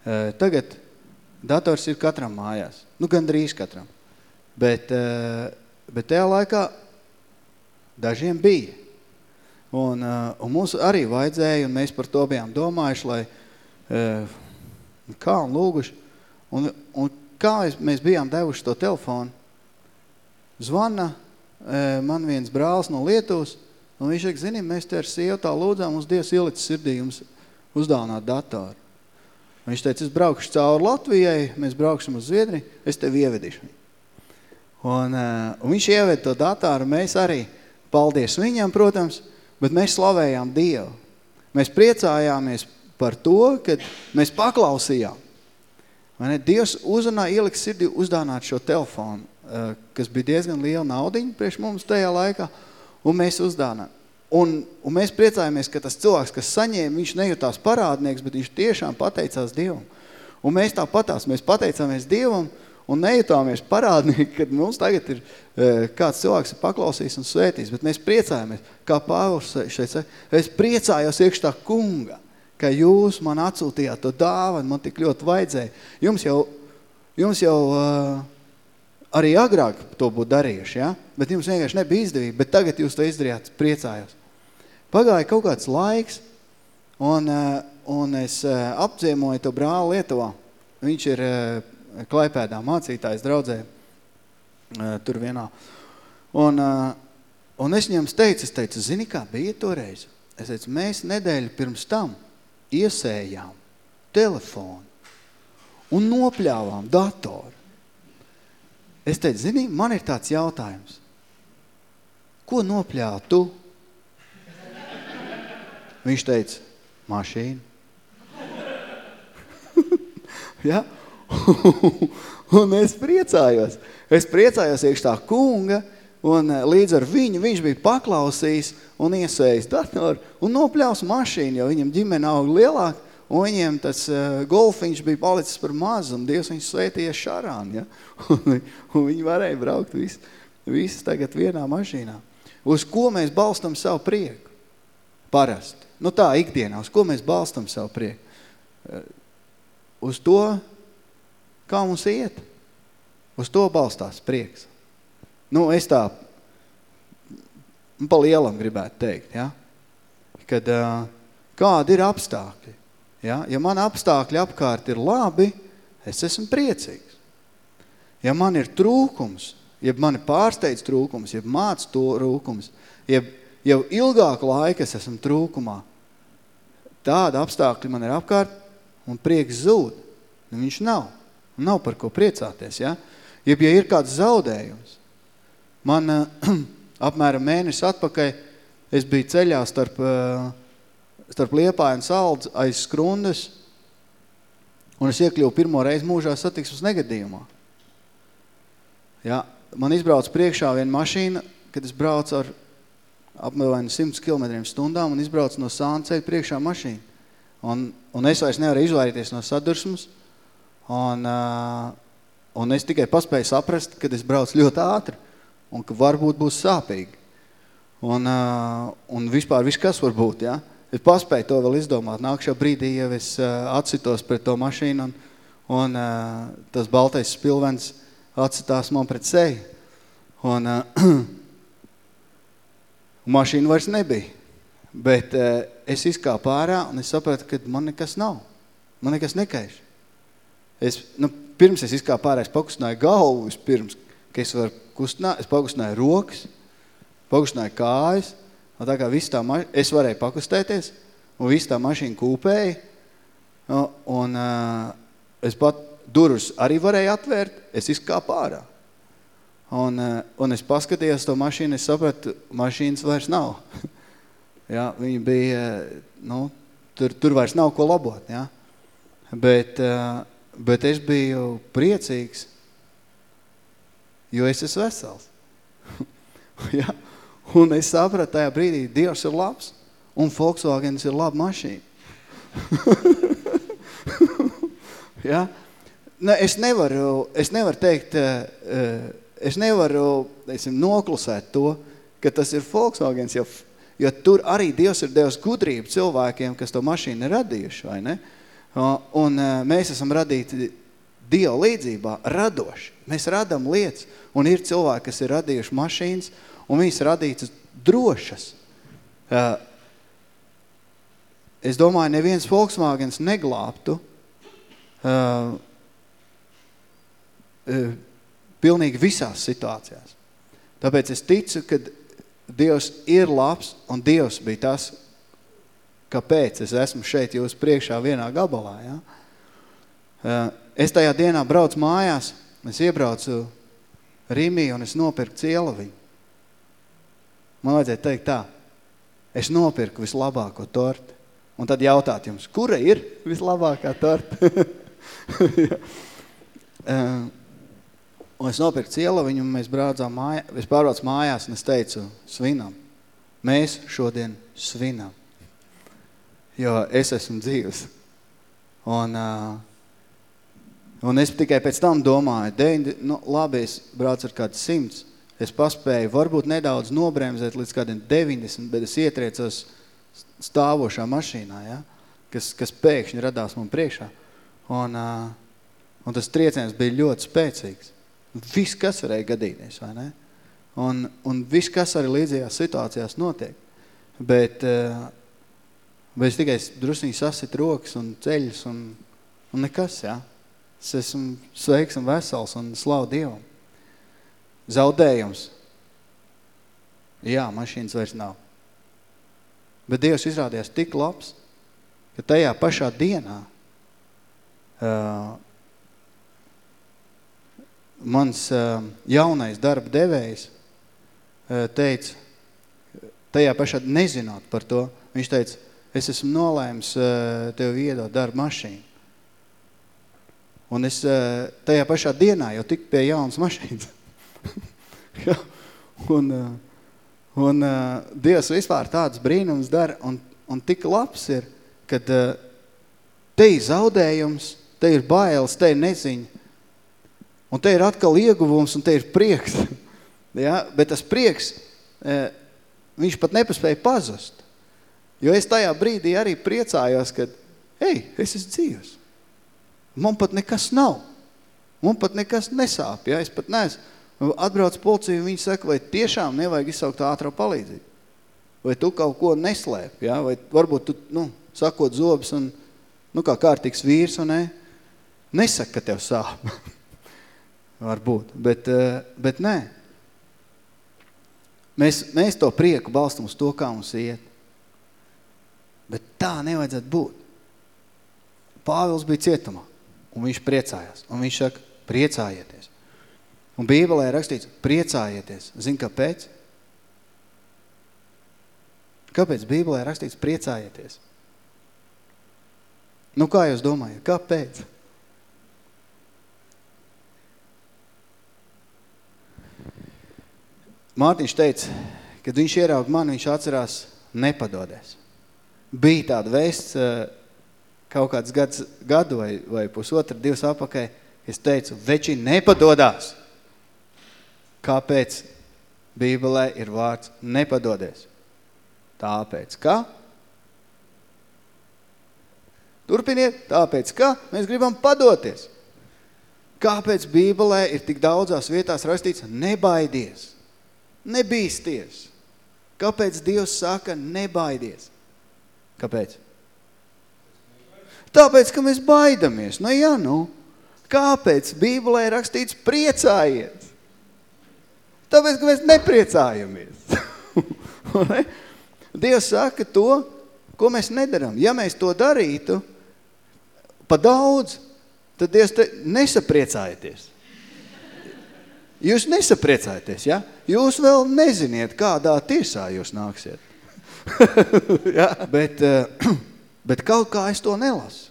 Uh, tagad Dators ir katram mājās. Nu, gandrīz katram. Bet, eh, bet tajā laikā dažiem bija. Un, eh, un mums arī vajadzēja, un mēs par to bijām domājuši, lai eh, kā un lūguši. Un, un kā mēs bijām devuši to telefonu, zvana man viens brālis no Lietuvas, un viņš saka, zini, mēs te ar sievu tā lūdzām, mums Dievs ielicis sirdī jums uzdāvināt datoru. Viņš teica, es braukšu cauri Latvijai, mēs brauksim uz Zviedriju, es tevi ievedīšu. Un, un viņš ieved to datāru, mēs arī, paldies viņam, protams, bet mēs slavējām Dievu. Mēs priecājāmies par to, ka mēs paklausījām. Vai ne? Dievs uzrunā ieliks sirdī uzdānāt šo telefonu, uh, kas bija diezgan liela naudiņa priekš mums tajā laikā, un mēs uzdānām. Un, un mēs priecājamies, ka tas cilvēks, kas saņēma, viņš nejūtās parādnieks, bet viņš tiešām pateicās Dievam. Un mēs tāpatās, mēs pateicāmies Dievam un nejūtāmies parādnieki, kad mums tagad ir e, kāds cilvēks ir paklausījis un svētījis, bet mēs priecājamies, kā Pāvils šeit saka, es priecājos iekš tā kunga, ka jūs man atsūtījāt to dāvanu, man tik ļoti vajadzēja. Jums jau, jums jau uh, arī agrāk to būtu darījuši, ja? bet jums vienkārši nebija izdevība, bet tagad jūs to izdarījāt, priecājos. Pagāja kaut kāds laiks, un, eh, un es eh, apciemoju to brāli Lietuvā. viņš ir uh, Klaipēdā mācītājs draudzē tur vienā. Un, un es viņam teicu, es teicu, zini kā bija toreiz? Es teicu, mēs nedēļu pirms tam iesējām telefonu un nopļāvām datoru. Es teicu, zini, man ir tāds jautājums. Ko nopļāva tu? Viņš teica, mašīnu. ja? un es priecājos. Es priecājos iekš tā kunga, un eh, līdz ar viņu viņš bija paklausījis un iesējis datoru un nopļaus mašīnu, jo viņam ģimene aug lielāk, un viņiem tas uh, golfiņš bija palicis par mazu, un Dievs viņus svētīja šarān, ja? un, un viņi varēja braukt vis, visas tagad vienā mašīnā. Uz ko mēs balstam savu prieku? Parasti. Nu tā, ikdienā, uz ko mēs balstam savu prieku? Uh, uz to, kā mums iet. Uz to balstās prieks. Nu, es tā pa lielam gribētu teikt, ja? kad kādi ir apstākļi. Ja? ja man apstākļi apkārt ir labi, es esmu priecīgs. Ja man ir trūkums, ja man ir pārsteidz trūkums, ja māc to trūkums, ja jau ilgāku laiku es esmu trūkumā, tāda apstākļi man ir apkārt un prieks zūd. Un viņš nav. Nav par ko priecāties, ja? Ja, ja ir kāds zaudējums. Man uh, apmēram mēnesi atpakaļ es biju ceļā starp uh, starp Liepāju un Saldz aiz skrundas, un es iekļuvu pirmo reizi mūžā satiksmes negadījumā. Ja, man izbrauc priekšā viena mašīna, kad es braucu ar apmēram 100 km stundām un izbrauc no sānceļa priekšā mašīna. Un, un es vairs nevaru izvairīties no sadursmes, un, un es tikai paspēju saprast, kad es braucu ļoti ātri, un ka varbūt būs sāpīgi. Un, un vispār viss kas var būt, ja? Es paspēju to vēl izdomāt. Nākšā brīdī jau es atsitos pret to mašīnu un, un tas baltais spilvens atsitās man pret seju. Un mašīna vairs nebija. Bet es izkāpu ārā un es sapratu, ka man nekas nav. Man nekas nekaiš. Es, nu, pirms es ārā, es pakustināju galvu vispirms, ka es varu kustināt, es pakustināju rokas, pakustināju kājas, Un tā kā viss tā mašīna, es varēju pakustēties, un viss tā mašīna kūpēja, un, un uh, es pat durus arī varēju atvērt, es izkāpu ārā. Un, uh, un es paskatījos to mašīnu, es sapratu, mašīnas vairs nav. ja, viņa bija, nu, tur, tur vairs nav ko labot, ja. Bet, uh, bet es biju priecīgs, jo es esmu vesels. ja? Un es sapratu tajā brīdī, Dievs ir labs, un Volkswagens ir laba mašīna. ja? ne, es, nevaru, es nevaru teikt, eh, eh, es nevaru esim, noklusēt to, ka tas ir Volkswagens, jo, jo tur arī Dievs ir devis gudrību cilvēkiem, kas to mašīnu ir radījuši, vai ne? Un eh, mēs esam radīti Dieva līdzībā, radoši. Mēs radam lietas, un ir cilvēki, kas ir radījuši mašīnas, un viņas radītas drošas. Uh, es domāju, neviens Volkswagens neglābtu uh, pilnīgi visās situācijās. Tāpēc es ticu, ka Dievs ir labs un Dievs bija tas, kāpēc es esmu šeit jūs priekšā vienā gabalā. Ja? Uh, es tajā dienā braucu mājās, es iebraucu Rīmī un es nopirku cielaviņu. Man vajadzēja teikt tā, es nopirku vislabāko torti. Un tad jautāt jums, kura ir vislabākā torta? um, un es nopirku cielaviņu, un mēs braucām mājā, es pārbraucu mājās, un es teicu, svinam. Mēs šodien svinam. Jo es esmu dzīvs. Un, un es tikai pēc tam domāju, deņi, nu, labi, es braucu ar kādu simts, es paspēju varbūt nedaudz nobremzēt līdz kādiem 90, bet es ietriecos stāvošā mašīnā, ja? kas, kas pēkšņi radās man priekšā. Un, un tas trieciens bija ļoti spēcīgs. Viss, kas varēja gadīties, vai ne? Un, un viss, kas arī līdzīgās situācijās notiek. Bet, bet es tikai drusniņi sasit rokas un ceļus un, un nekas, ja? Es esmu sveiks un vesels un slavu Dievam. Zaudējums. Jā, mašīnas vairs nav. Bet Dievs izrādījās tik labs, ka tajā pašā dienā uh, mans uh, jaunais darba devējs uh, teica, tajā pašā nezinot par to, viņš teica, es esmu nolēms uh, tev iedot darba mašīnu. Un es uh, tajā pašā dienā jau tik pie jaunas mašīnas. ja? Un, uh, un Dievs vispār tāds brīnums dara un, un tik labs ir, kad te ir zaudējums, te ir bailes, te ir neziņa. Un te ir atkal ieguvums un te ir prieks. ja? Bet tas prieks, viņš pat nepaspēja pazust. Jo es tajā brīdī arī priecājos, kad, hei, es esmu dzīvs. Man pat nekas nav. Man pat nekas nesāp. Ja? Es pat neesmu Atbrauc policija un viņi saka, vai tiešām nevajag izsaukt ātrā palīdzību? Vai tu kaut ko neslēp, ja? vai varbūt tu, nu, sakot zobus un, nu, kā kārtīgs vīrs, un ne, nesaka, ka tev sāp. varbūt, bet, eh, bet nē. Mēs, mēs to prieku balstam uz to, kā mums iet. Bet tā nevajadzētu būt. Pāvils bija cietumā, un viņš priecājās, un viņš saka, priecājieties. Un Bībelē ir rakstīts, priecājieties. Zin, kāpēc? Kāpēc Bībelē ir rakstīts, priecājieties? Nu, kā jūs domājat? Kāpēc? Mārtiņš teica, kad viņš ieraug mani, viņš atcerās nepadodēs. Bija tāda vēsts eh, kaut kāds gads, gadu vai, vai pusotra, divas apakai, es teicu, veči nepadodās. Kāpēc Bībelē ir vārds nepadodies? Tāpēc, ka? Turpiniet, tāpēc, ka mēs gribam padoties. Kāpēc Bībelē ir tik daudzās vietās rakstīts nebaidies, nebīsties? Kāpēc Dievs saka nebaidies? Kāpēc? Tāpēc, ka mēs baidamies. Nu, jā, nu. Kāpēc Bībelē ir rakstīts priecājiet? Tāpēc, ka mēs nepriecājamies. Dievs saka to, ko mēs nedaram. Ja mēs to darītu pa daudz, tad Dievs te nesapriecājieties. Jūs nesapriecājaties, ja? Jūs vēl neziniet, kādā tiesā jūs nāksiet. ja? bet, eh, bet kaut kā es to nelasu.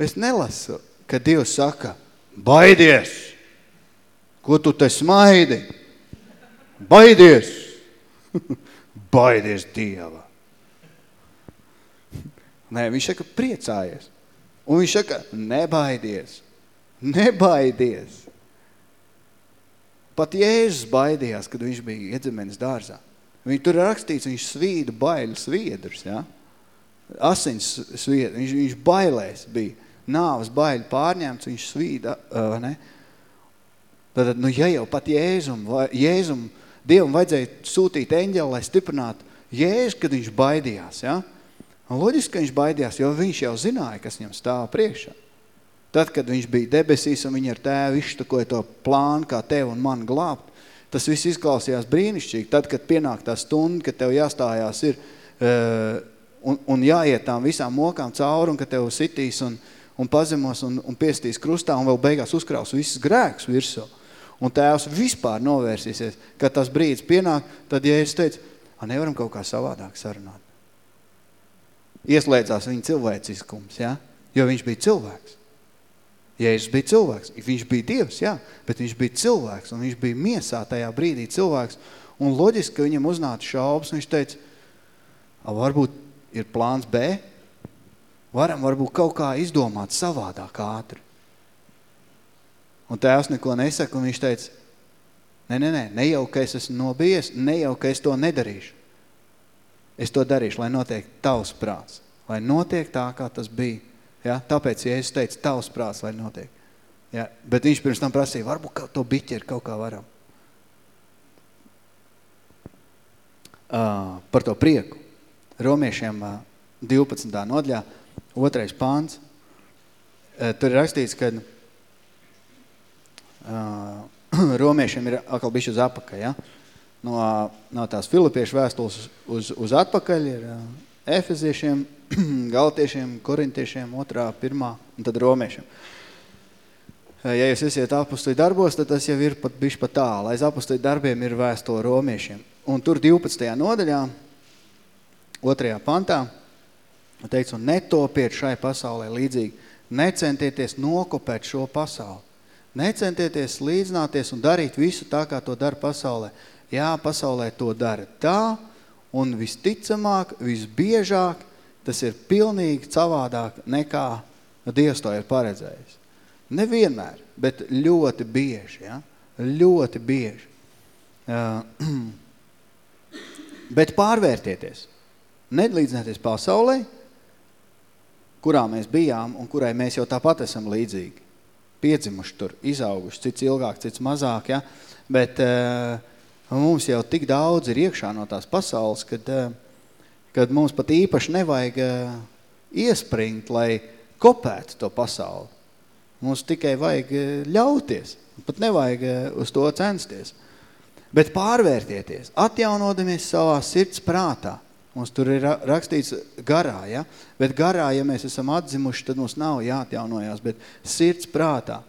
Es nelasu, ka Dievs saka, baidies! Ko tu te smaidi? Baidies! Baidies Dieva! Nē, viņš saka, priecājies. Un viņš saka, nebaidies. Nebaidies. Pat Jēzus baidījās, kad viņš bija iedzemenis dārzā. Viņi tur rakstīts, viņš svīda baiļu sviedrus, ja? Asins sviedru, viņš, viņš bailēs bija. Nāvas baiļu pārņemts, viņš svīda, uh, ne? Tad, nu, ja jau pat Jēzum, Jēzum, Dievam vajadzēja sūtīt eņģeli, lai stiprinātu Jēzu, kad viņš baidījās, ja? Un loģiski, ka viņš baidījās, jo viņš jau zināja, kas viņam stāv priekšā. Tad, kad viņš bija debesīs un viņi ar tēvu izštakoja to plānu, kā tev un man glābt, tas viss izklausījās brīnišķīgi. Tad, kad pienāk tā stunda, kad tev jāstājās ir uh, un, un jāiet tām visām mokām cauri un ka tev sitīs un, un pazemos un, un piestīs krustā un vēl beigās uzkraus visas grēks virsū. Un tēvs vispār novērsīsies, kad tas brīdis pienāk, tad Jēzus teica, a, nevaram kaut kā savādāk sarunāt. Ieslēdzās viņa cilvēciskums, ja? jo viņš bija cilvēks. Jēzus bija cilvēks, viņš bija Dievs, jā, bet viņš bija cilvēks, un viņš bija miesā tajā brīdī cilvēks, un loģiski, ka viņam uznāca šaubas, viņš teica, varbūt ir plāns B, varam varbūt kaut kā izdomāt savādāk ātri. Un tēvs neko nesaka, un viņš teica, nē, nē, nē, ne jau, ka es esmu nobijies, ne jau, ka es to nedarīšu. Es to darīšu, lai notiek tavs prāts, lai notiek tā, kā tas bija. Ja? Tāpēc, ja es teicu, tavs prāts, lai notiek. Ja? Bet viņš pirms tam prasīja, varbūt to biķeri kaut kā varam. Uh, par to prieku. Romiešiem uh, 12. nodaļā, otrais pāns. tur ir rakstīts, ka uh, romiešiem ir atkal bišķi uz apakaļ, ja? No, no tās filipiešu vēstules uz, uz atpakaļ ir uh, efeziešiem, galtiešiem, korintiešiem, otrā, pirmā, un tad romiešiem. Ja jūs esiet apustuļu darbos, tad tas jau ir pat bišķi pat tālu. Aiz apustuļu darbiem ir vēstule romiešiem. Un tur 12. nodaļā, otrajā pantā, teica, un netopiet šai pasaulē līdzīgi, necentieties nokopēt šo pasauli. Necentieties līdzināties un darīt visu tā, kā to dara pasaulē. Jā, pasaulē to dara tā, un visticamāk, visbiežāk, tas ir pilnīgi savādāk nekā Dievs to ir paredzējis. Nevienmēr, bet ļoti bieži, ja? ļoti bieži. Uh, bet pārvērtieties, nedlīdzināties pasaulē, kurā mēs bijām un kurai mēs jau tāpat esam līdzīgi piedzimuši tur, izauguši, cits ilgāk, cits mazāk, ja? bet uh, mums jau tik daudz ir iekšā no tās pasaules, kad, uh, kad mums pat īpaši nevajag uh, iespringt, lai kopētu to pasauli. Mums tikai vajag ļauties, pat nevajag uz to censties. Bet pārvērtieties, atjaunodamies savā sirds prātā. Mums tur ir rakstīts garā, ja? bet garā, ja mēs esam atzimuši, tad mums nav jāatjaunojās, bet sirds prātā.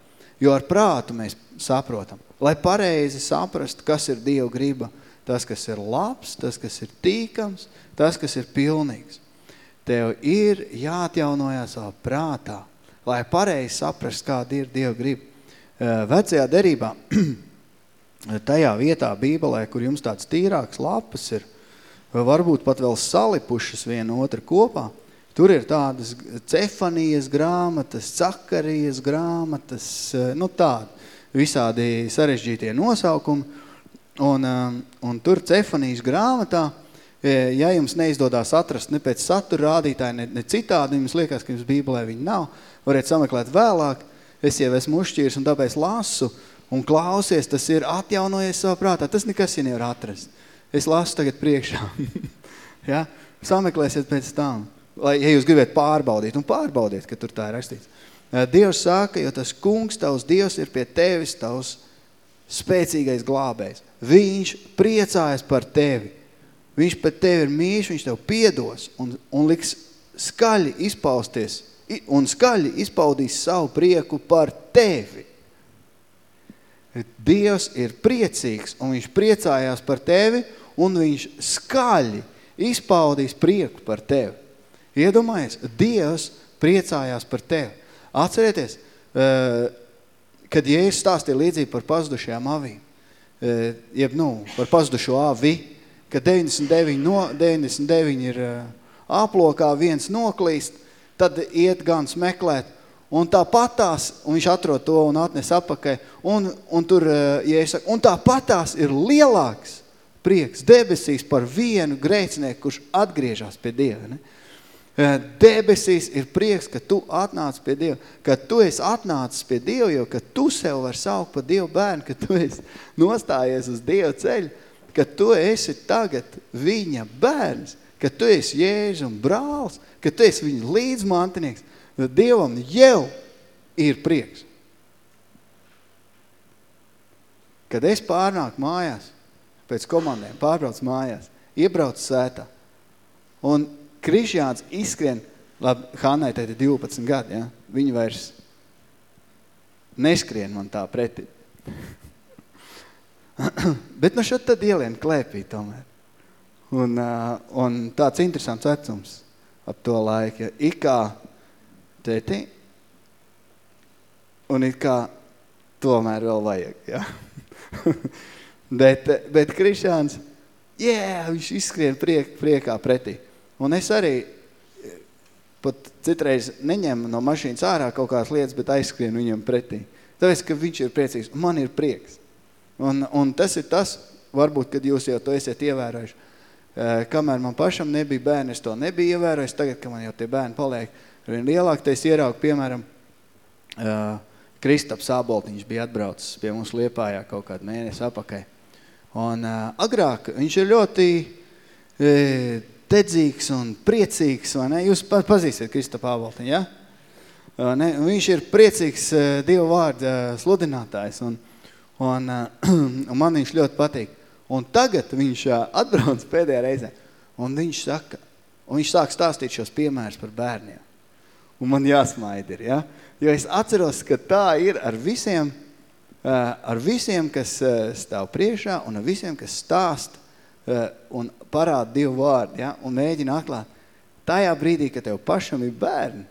Jo ar prātu mēs saprotam, lai pareizi saprast, kas ir Dieva griba, tas, kas ir labs, tas, kas ir tīkams, tas, kas ir pilnīgs. Tev ir jāatjaunojās savā prātā, lai pareizi saprast, kāda ir Dieva griba. Vecajā derībā, tajā vietā Bībelē, kur jums tāds tīrāks lapas ir, varbūt pat vēl salipušas viena otra kopā. Tur ir tādas cefanijas grāmatas, cakarijas grāmatas, eh, nu tādi visādi sarežģītie nosaukumi. Un, eh, un tur cefanijas grāmatā, eh, ja jums neizdodās atrast ne pēc satura rādītāja, ne, ne citādi, jums liekas, ka jums bībelē viņi nav, variet sameklēt vēlāk, es jau esmu uzšķīrs un tāpēc lasu un klausies, tas ir atjaunojies savā prātā, tas nekas jau nevar atrast. Es lasu tagad priekšā. ja? Sameklēsiet pēc tam. Lai, ja jūs gribat pārbaudīt, un pārbaudiet, ka tur tā ir rakstīts. Dievs saka, jo tas kungs, tavs Dievs ir pie tevis, tavs spēcīgais glābējs. Viņš priecājas par tevi. Viņš pēc tevi ir mīļš, viņš tev piedos un, un liks skaļi izpausties un skaļi izpaudīs savu prieku par tevi. Dievs ir priecīgs un viņš priecājās par tevi un viņš skaļi izpaudīs prieku par tevi. Iedomājies, Dievs priecājās par tevi. Atcerieties, eh, kad Jēzus stāstīja līdzību par pazudušajām avīm, eh, jeb, nu, par pazudušo avi, ka 99, no, 99 ir eh, aplokā, viens noklīst, tad iet gans meklēt, un tā patās, un viņš atrod to un atnes apakai, un, un tur, ja saka, un tā patās ir lielāks prieks debesīs par vienu grēcinieku, kurš atgriežas pie Dieva. Ne? Debesīs ir prieks, ka tu atnāc pie Dieva, ka tu esi atnācis pie Dieva, jo ka tu sev var saukt par Dievu bērnu, ka tu esi nostājies uz Dieva ceļu, ka tu esi tagad viņa bērns, ka tu esi Jēzus un brāls, ka tu esi viņa līdzmantinieks. Dievam jau ir prieks. Kad es pārnāku mājās, pēc komandiem, pārbrauc mājās, iebrauc sētā. Un Krišjāns izskrien, labi, Hannai te ir 12 gadi, ja? viņa vairs neskrien man tā pretī. Bet nu šeit tad ielien klēpī tomēr. Un, uh, un tāds interesants vecums ap to laiku. Ja it kā tēti, un it kā tomēr vēl vajag, ja? Bet, bet Krišāns, yeah, viņš izskrien priek, priekā pretī. Un es arī pat citreiz neņemu no mašīnas ārā kaut kādas lietas, bet aizskrienu viņam pretī. Tāpēc, ka viņš ir priecīgs, man ir prieks. Un, un tas ir tas, varbūt, kad jūs jau to esat ievērojuši. Kamēr man pašam nebija bērni, es to nebiju ievērojis. Tagad, kad man jau tie bērni paliek vien lielāk, es ieraugu, piemēram, Kristaps Āboltiņš bija atbraucis pie mums Liepājā kaut kādu mēnesi apakai. Un agrāk viņš ir ļoti dedzīgs un priecīgs, vai ne? Jūs pazīsiet Kristapu Āboltiņu, ja? Ne? Viņš ir priecīgs Dieva vārda sludinātājs, un, un, un man viņš ļoti patīk. Un tagad viņš atbrauc pēdējā reizē, un viņš saka, un viņš sāk stāstīt šos piemērus par bērniem. Un man jāsmaid ir, ja? Jo es atceros, ka tā ir ar visiem, ar visiem, kas stāv priekšā, un ar visiem, kas stāst un parāda Dievu vārdu, ja? un mēģina atklāt. Tajā brīdī, kad tev pašam ir bērni,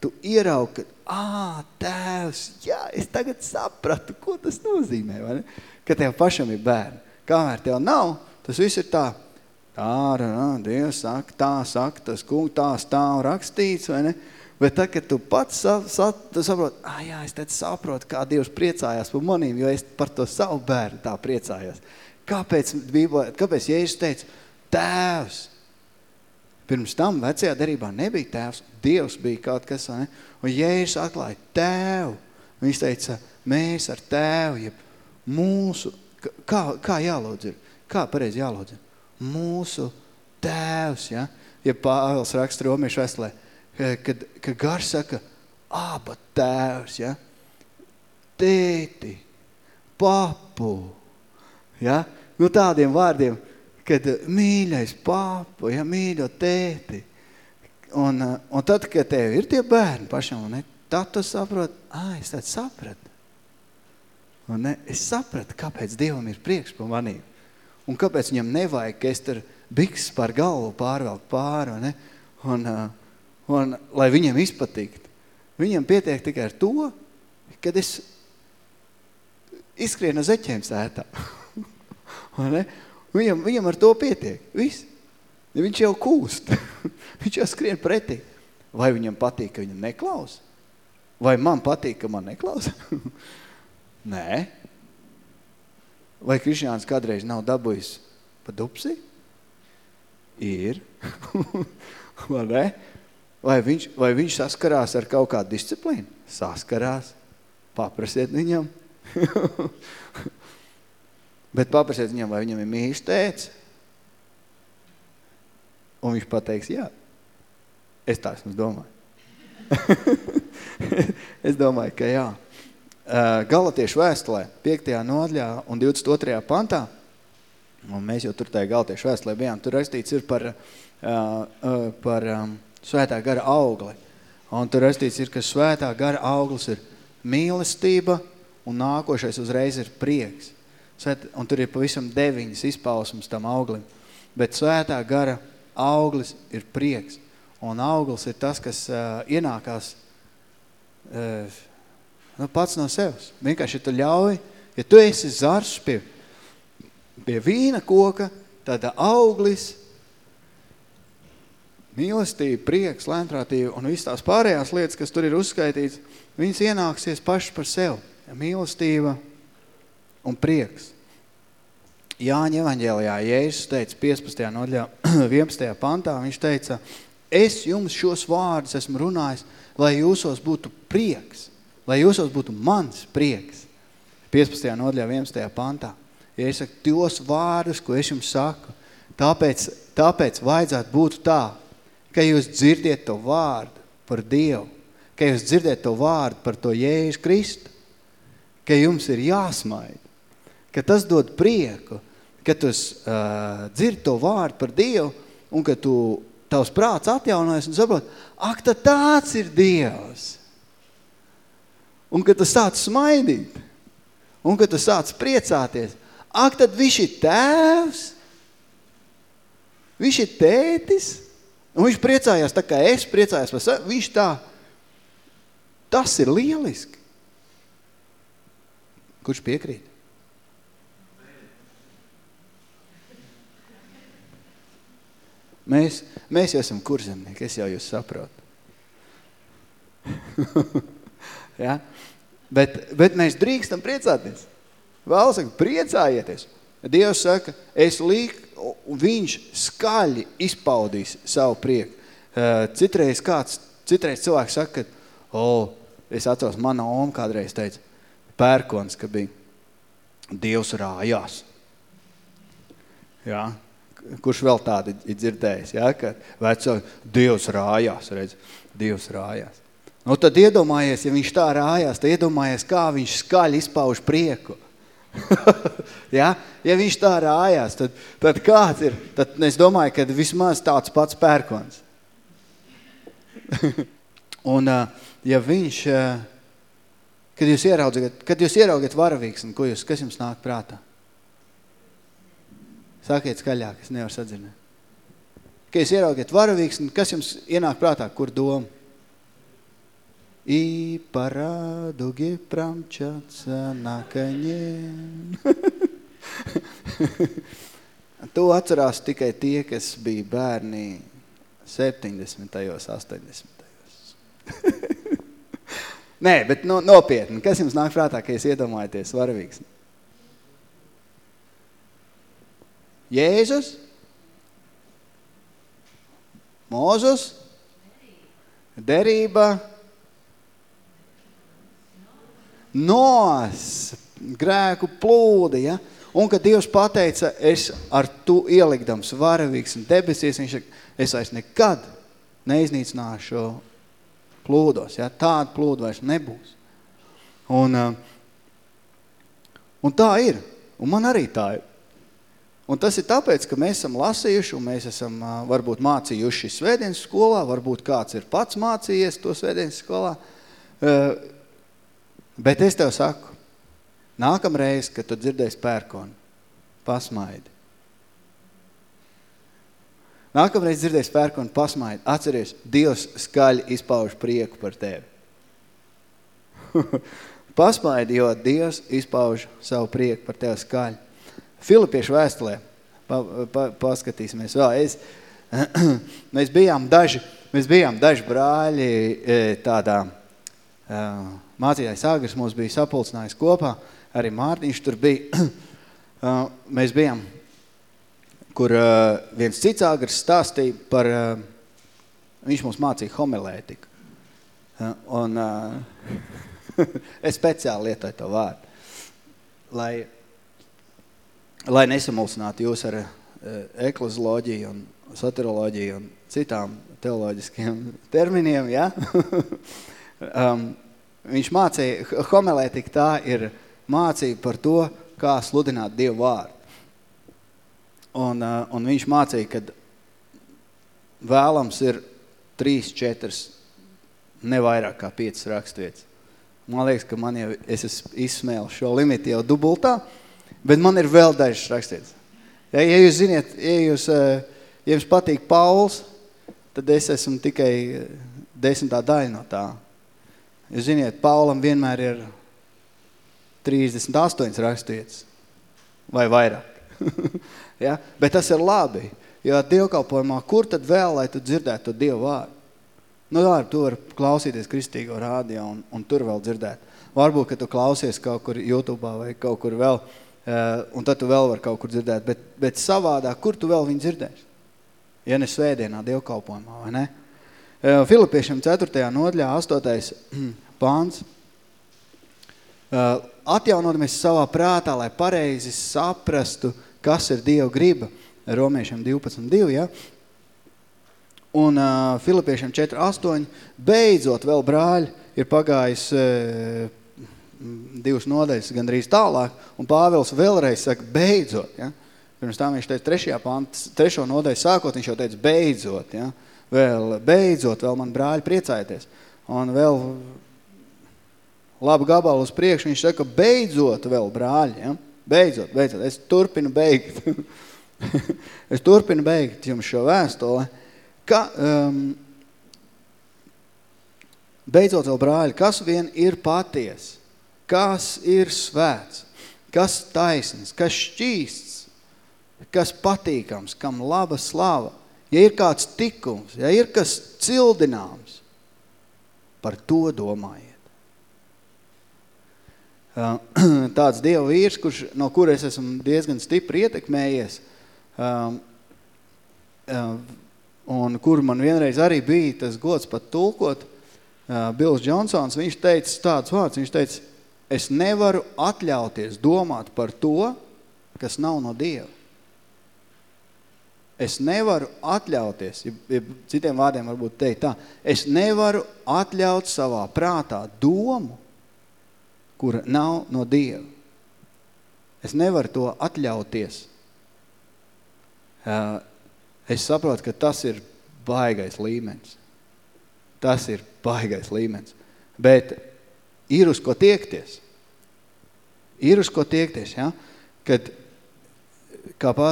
tu ieraugi, ka, ā, tēvs, jā, es tagad sapratu, ko tas nozīmē, vai ne? Ka tev pašam ir bērni. Kamēr tev nav, tas viss ir tā, tā, tā, Dievs saka, tā saka, tas kungs tā stāv rakstīts, vai ne? Bet tad, kad tu pats sa, sa, tu saproti, ah, jā, es tad saprotu, kā Dievs priecājās par manīm, jo es par to savu bērnu tā priecājos. Kāpēc, Bībelē, kāpēc Jēzus teica, tēvs? Pirms tam vecajā derībā nebija tēvs, Dievs bija kaut kas, ne? un Jēzus atklāja tēvu. Viņš teica, mēs ar tēvu, jeb mūsu, kā, kā jālūdz ir? Kā pareizi jālūdz ir? Mūsu tēvs, ja? Ja Pāvils raksta romiešu veselē, kad, kad gars saka, āba tēvs, ja? Tēti, papu, ja? Nu tādiem vārdiem, kad mīļais papu, ja, mīļo tēti. Un, un tad, kad tev ir tie bērni pašam, ne, tad tu saproti, ā, es tad sapratu. Un ne, es sapratu, kāpēc Dievam ir priekš par manīm. Un kāpēc viņam nevajag, ka es tur biks par galvu pārvelk pāri, ne? Un, un, lai viņam izpatikt. Viņam pietiek tikai ar to, kad es izskrienu zeķiem sētā. Viņam, viņam ar to pietiek. Viss. Viņš jau kūst. viņš jau skrien pretī. Vai viņam patīk, ka viņam neklaus? Vai man patīk, ka man neklaus? Nē. Vai Krišņāns kādreiz nav dabujis pa dupsi? Ir. vai ne? Vai viņš, vai viņš saskarās ar kaut kādu disciplīnu? Saskarās. Paprasiet viņam. Bet paprasiet viņam, vai viņam ir mīļš tēts. Un viņš pateiks, jā. Es tā esmu domāju. es domāju, ka jā. Galatiešu vēstulē, 5. nodaļā un 22. pantā, un mēs jau tur tajā Galatiešu vēstulē bijām, tur rakstīts ir par, par svētā gara augli. Un tur rakstīts ir, ka svētā gara auglis ir mīlestība un nākošais uzreiz ir prieks. Svēt, un tur ir pavisam deviņas izpausmes tam auglim. Bet svētā gara auglis ir prieks. Un auglis ir tas, kas uh, ienākās uh, nu, pats no sevs. Vienkārši, ja tu ļauj, ja tu esi zars pie, pie vīna koka, tad auglis, mīlestība, prieks, lēnprātība un viss tās pārējās lietas, kas tur ir uzskaitīts, viņas ienāksies paši par sevi. Mīlestība, un prieks. Jāņa evaņģēlijā Jēzus teica 15. nodaļā 11. pantā, viņš teica, es jums šos vārdus esmu runājis, lai jūsos būtu prieks, lai jūsos būtu mans prieks. 15. nodaļā 11. pantā. Ja es saku, tos vārdus, ko es jums saku, tāpēc, tāpēc vajadzētu būt tā, ka jūs dzirdiet to vārdu par Dievu, ka jūs dzirdiet to vārdu par to Jēzus Kristu, ka jums ir jāsmaida ka tas dod prieku, ka tu uh, dzirdi to vārdu par Dievu un ka tu, tavs prāts atjaunojas un saprot, ak, tad tāds ir Dievs. Un ka tu sāc smaidīt, un ka tu sāc priecāties, ak, tad viņš ir tēvs, viņš ir tētis, un viņš priecājās tā kā es priecājos par sevi, viņš tā, tas ir lieliski. Kurš piekrīt? Mēs, mēs jau esam kurzemnieki, es jau jūs saprotu. ja? bet, bet mēs drīkstam priecāties. Vēl saka, priecājieties. Dievs saka, es līk, viņš skaļi izpaudīs savu prieku. Citreiz kāds, citreiz cilvēks saka, ka, o, es atceros, mana oma kādreiz teica, pērkons, ka bija Dievs rājās. Jā, kurš vēl tādi ir dzirdējis, ja, ka veco Dievs rājās, redz, Dievs rājās. Nu, tad iedomājies, ja viņš tā rājās, tad iedomājies, kā viņš skaļi izpauž prieku. ja? ja viņš tā rājās, tad, tad kāds ir? Tad es domāju, ka vismaz tāds pats pērkons. un ja viņš, kad jūs ieraugat, kad jūs ieraugat varavīksni, ko jūs, kas jums nāk prātā? Sākiet skaļāk, es nevaru sadzināt. Kad jūs ieraugat varavīksni, kas jums ienāk prātā, kur doma? И по радуге промчаться на коне. to atcerās tikai tie, kas bija bērni 70. 80. Nē, bet no, nopietni, kas jums nāk prātā, ka jūs iedomājaties varavīgs? Jēzus? Mūzus? Derība? Nos, grēku plūdi, ja? Un, kad Dievs pateica, es ar tu ielikdams varavīgs un debesies, viņš es vairs nekad neiznīcināšu plūdos, ja? Tāda plūda vairs nebūs. Un, un tā ir. Un man arī tā ir. Un tas ir tāpēc, ka mēs esam lasījuši un mēs esam varbūt mācījuši svētdienas skolā, varbūt kāds ir pats mācījies to svētdienas skolā. Bet es tev saku, nākamreiz, kad tu dzirdēsi pērkonu, pasmaidi. Nākamreiz dzirdēsi pērkonu, pasmaidi. Atceries, Dievs skaļi izpauž prieku par tevi. pasmaidi, jo Dievs izpauž savu prieku par tevi skaļi. Filipiešu vēstulē, pa, pa, paskatīsimies vēl, es, mēs bijām daži, mēs bijām daži brāļi e, tādā e, mācītājs Agris mums bija sapulcinājis kopā, arī Mārtiņš tur bija, mēs bijām, kur viens cits Agris stāstīja par, viņš mums mācīja homilētiku. Un es speciāli lietoju to vārdu, lai lai nesamulsinātu jūs ar uh, eklozoloģiju un satiroloģiju un citām teoloģiskiem terminiem, ja? um, viņš mācīja, homelētika tā ir mācība par to, kā sludināt Dievu vārdu. Un, uh, un viņš mācīja, ka vēlams ir trīs, četras, nevairāk kā piecas rakstvietas. Man liekas, ka man jau, es esmu izsmēlis šo limitu jau dubultā, uh, Bet man ir vēl dažas rakstīts. Ja, ja jūs ziniet, ja, jūs, eh, ja jums patīk Pauls, tad es esmu tikai eh, desmitā daļa no tā. Jūs ziniet, Paulam vienmēr ir 38 rakstīts vai vairāk. ja? Bet tas ir labi, jo dievkalpojumā, kur tad vēl, lai tu dzirdētu to Dievu vārdu? Nu, jā, tu vari klausīties kristīgo rādio un, un tur vēl dzirdēt. Varbūt, ka tu klausies kaut kur YouTube vai kaut kur vēl, Uh, un tad tu vēl var kaut kur dzirdēt, bet, bet savādā, kur tu vēl viņu dzirdēsi? Ja ne svētdienā, dievkalpojumā, vai ne? Uh, Filipiešiem 4. nodaļā, 8. pāns. Uh, atjaunotamies savā prātā, lai pareizi saprastu, kas ir Dieva griba. Romiešiem 12.2, ja? Un uh, Filipiešiem 4.8. Beidzot vēl brāļi ir pagājis uh, divas nodaļas gandrīz tālāk, un Pāvils vēlreiz saka, beidzot, ja? Pirms tam viņš teica trešajā pants, trešo nodaļu sākot, viņš jau teica, beidzot, ja? Vēl, beidzot, vēl man brāļi priecājieties. Un vēl labu gabalu uz priekšu, viņš saka, beidzot vēl brāļi, ja? Beidzot, beidzot, es turpinu beigt. es turpinu beigt jums šo vēstuli. Ka, um, beidzot vēl brāļi, kas vien ir paties? Kas ir svēts, kas taisns, kas šķīsts, kas patīkams, kam laba slava. Ja ir kāds tikums, ja ir kas cildināms, par to domājiet. Tāds Dieva vīrs, kurš, no kura es esmu diezgan stipri ietekmējies, um, um, un kur man vienreiz arī bija tas gods pat tulkot, uh, Bills Johnsons, viņš teica tāds vārds, viņš teica, es nevaru atļauties domāt par to, kas nav no Dieva. es nevaru atļauties, ja, ja citiem vārdiem varbūt teikt tā, es nevaru atļaut savā prātā domu, kura nav no Dieva. Es nevaru to atļauties. Es saprotu, ka tas ir baigais līmenis. Tas ir baigais līmenis. Bet ir uz ko tiekties. Ir uz ko tiekties, ja? Kad, kā pā,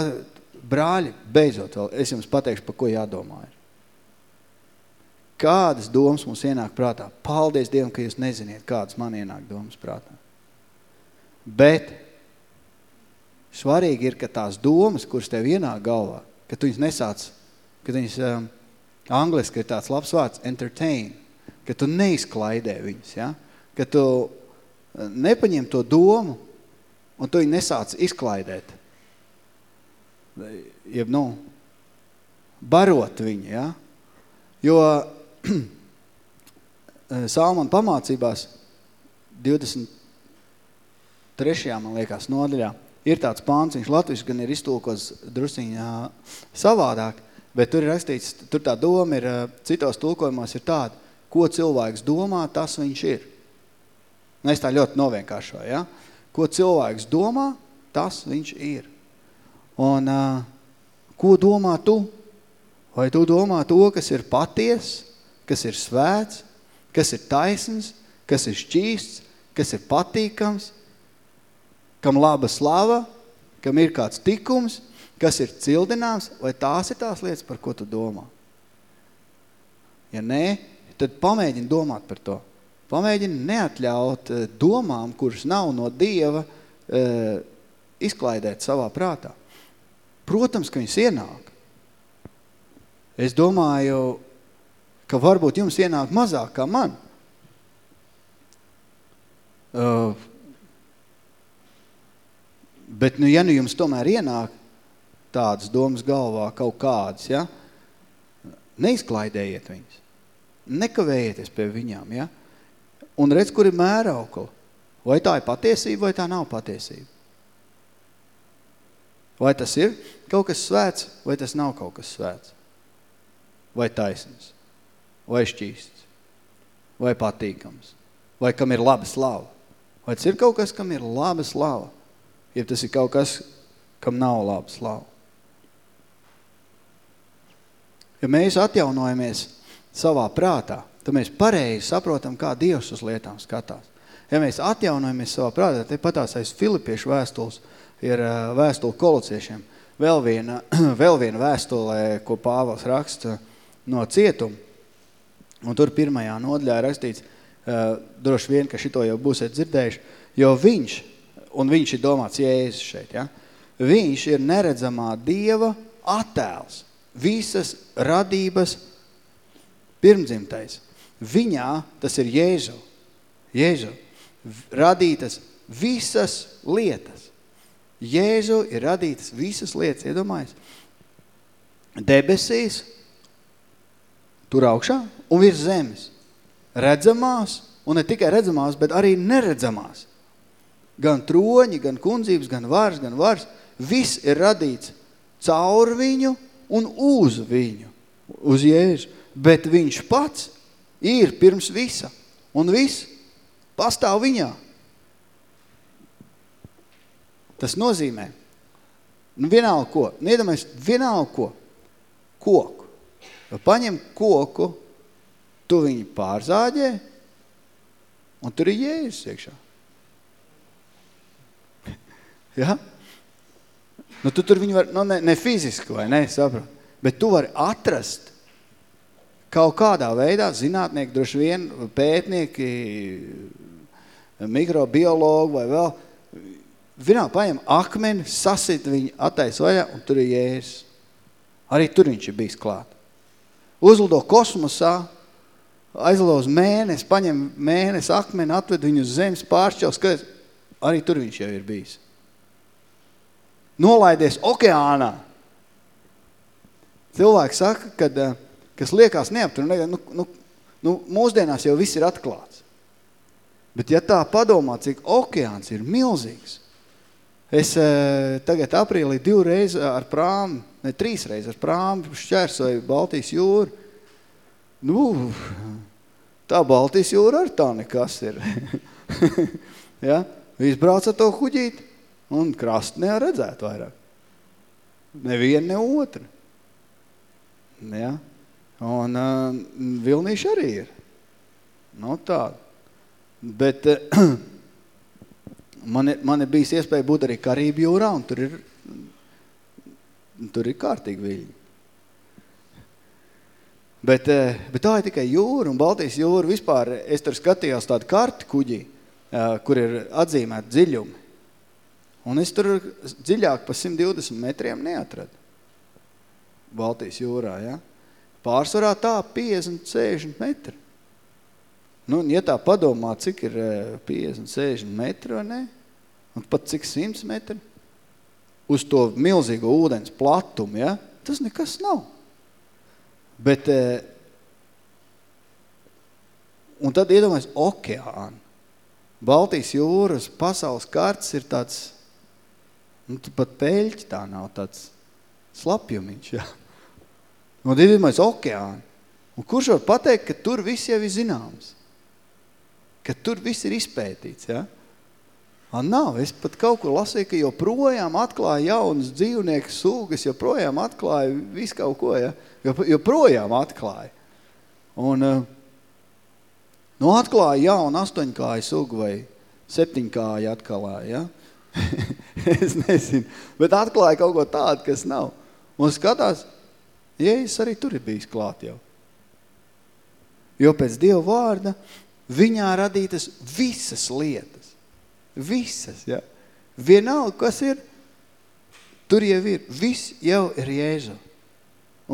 brāļi, beidzot vēl, es jums pateikšu, pa ko jādomā ir. Kādas domas mums ienāk prātā? Paldies Dievam, ka jūs neziniet, kādas man ienāk domas prātā. Bet svarīgi ir, ka tās domas, kuras tev ienāk galvā, ka tu viņas nesāc, ka viņas, um, angliski ir tāds labs vārds, entertain, ka tu neizklaidē viņas, ja? Ka tu uh, nepaņem to domu un tu viņu nesāc izklaidēt. Jeb, nu, barot viņu, ja? Jo Salmana pamācībās 23. man liekas nodaļā ir tāds pāns, viņš latviski gan ir iztulkots drusiņā savādāk, bet tur ir rakstīts, tur tā doma ir, citos tulkojumos ir tāda, ko cilvēks domā, tas viņš ir. Nu, es tā ļoti novienkāršoju, ja? Ko cilvēks domā, tas viņš ir. Un uh, ko domā tu? Vai tu domā to, kas ir paties, kas ir svēts, kas ir taisns, kas ir šķīsts, kas ir patīkams, kam laba slava, kam ir kāds tikums, kas ir cildināms, vai tās ir tās lietas, par ko tu domā? Ja nē, tad pamēģini domāt par to. Pamēģini neatļaut eh, domām, kuras nav no Dieva, eh, izklaidēt savā prātā. Protams, ka viņas ienāk. Es domāju, ka varbūt jums ienāk mazāk kā man. Uh, Bet, nu, ja nu jums tomēr ienāk tādas domas galvā kaut kādas, ja, neizklaidējiet viņas. Nekavējieties pie viņām, ja. Un redz, kur ir mēraukli. Vai tā ir patiesība, vai tā nav patiesība. Vai tas ir kaut kas svēts, vai tas nav kaut kas svēts. Vai taisns, vai šķīsts, vai patīkams, vai kam ir laba slava. Vai tas ir kaut kas, kam ir laba slava ja tas ir kaut kas, kam nav laba slava. Ja mēs atjaunojamies savā prātā, tad mēs pareizi saprotam, kā Dievs uz lietām skatās. Ja mēs atjaunojamies savā prātā, te patās aiz Filipiešu vēstules ir vēstule kolociešiem. Vēl viena, vēl viena vēstulē, ko Pāvils raksta no cietuma. Un tur pirmajā nodaļā rakstīts, uh, droši vien, ka šito jau būsiet dzirdējuši, jo viņš un viņš ir domāts Jēzus šeit, ja? viņš ir neredzamā Dieva attēls, visas radības pirmdzimtais. Viņā, tas ir Jēzu, Jēzu, radītas visas lietas. Jēzu ir radītas visas lietas, iedomājies. Debesīs, tur augšā un virs zemes. Redzamās, un ne tikai redzamās, bet arī neredzamās gan troņi, gan kundzības, gan vars, gan vars, viss ir radīts caur viņu un uz viņu, uz Jēzu. Bet viņš pats ir pirms visa, un viss pastāv viņā. Tas nozīmē, nu vienalga ko, nu, vienalga ko, koku. Paņem koku, tu viņu pārzāģē, un tur ir Jēzus iekšā. Ja? Nu, tu tur viņu var, nu, ne, ne fiziski, vai ne, saprot, bet tu vari atrast kaut kādā veidā, zinātnieki, droši vien, pētnieki, mikrobiologi vai vēl, vienā paņem akmeni, sasit viņu, attais vaļā, un tur ir jēzus. Arī tur viņš ir bijis klāt. Uzlido kosmosā, aizlido uz mēnesi, paņem mēnesi akmeni, atved viņu uz zemes pāršķels, skaties, arī tur viņš jau ir bijis nolaidies okeānā. Cilvēki saka, kad, eh, kas liekas neaptur, nu, nu, nu, mūsdienās jau viss ir atklāts. Bet ja tā padomā, cik okeāns ir milzīgs, Es e, tagad aprīlī divreiz ar prāmu, ne trīsreiz ar prāmu šķērsoju Baltijas jūru. Nu, tā Baltijas jūra ar tā nekas ir. ja? Izbrauc ar to kuģīt un krastu nevar redzēt vairāk. Neviena, ne otra. Ja? Un uh, vilnīši arī ir. Nu tā. Bet uh, man, ir, man ir bijis iespēja būt arī Karību jūrā, un tur ir, tur ir kārtīgi viļņi. Bet, uh, bet tā ir tikai jūra, un Baltijas jūra vispār, es tur skatījos tādu karti kuģi, uh, kur ir atzīmēti dziļumi. Un es tur dziļāk pa 120 metriem neatradu. Baltijas jūrā, ja? Pārsvarā tā 50, 60 metri. Nu, ja tā padomā, cik ir 50, eh, 60 metri vai ne, un pat cik 100 metri, uz to milzīgo ūdens platumu, ja, tas nekas nav. Bet, eh, un tad iedomājas okeānu. Baltijas jūras pasaules karts ir tāds, nu, pat peļķi tā nav tāds slapjumiņš, ja. Un tad iedomājas okeānu. Un kurš var pateikt, ka tur viss jau ir zināms? Ka tur viss ir izpētīts, ja? A, nav, es pat kaut kur lasīju, ka joprojām atklāja jaunas dzīvnieku sūgas, joprojām atklāja visu kaut ko, ja? joprojām atklāja. Un, nu, atklāja jaunu astoņkāju sugu vai septiņkāju atklāja, ja? es nezinu, bet atklāja kaut ko tādu, kas nav. Un skatās, Jēzus arī tur ir bijis klāt jau. Jo pēc Dieva vārda viņā radītas visas lietas. Visas, ja. Vienalga, kas ir, tur jau ir. Viss jau ir Jēzu.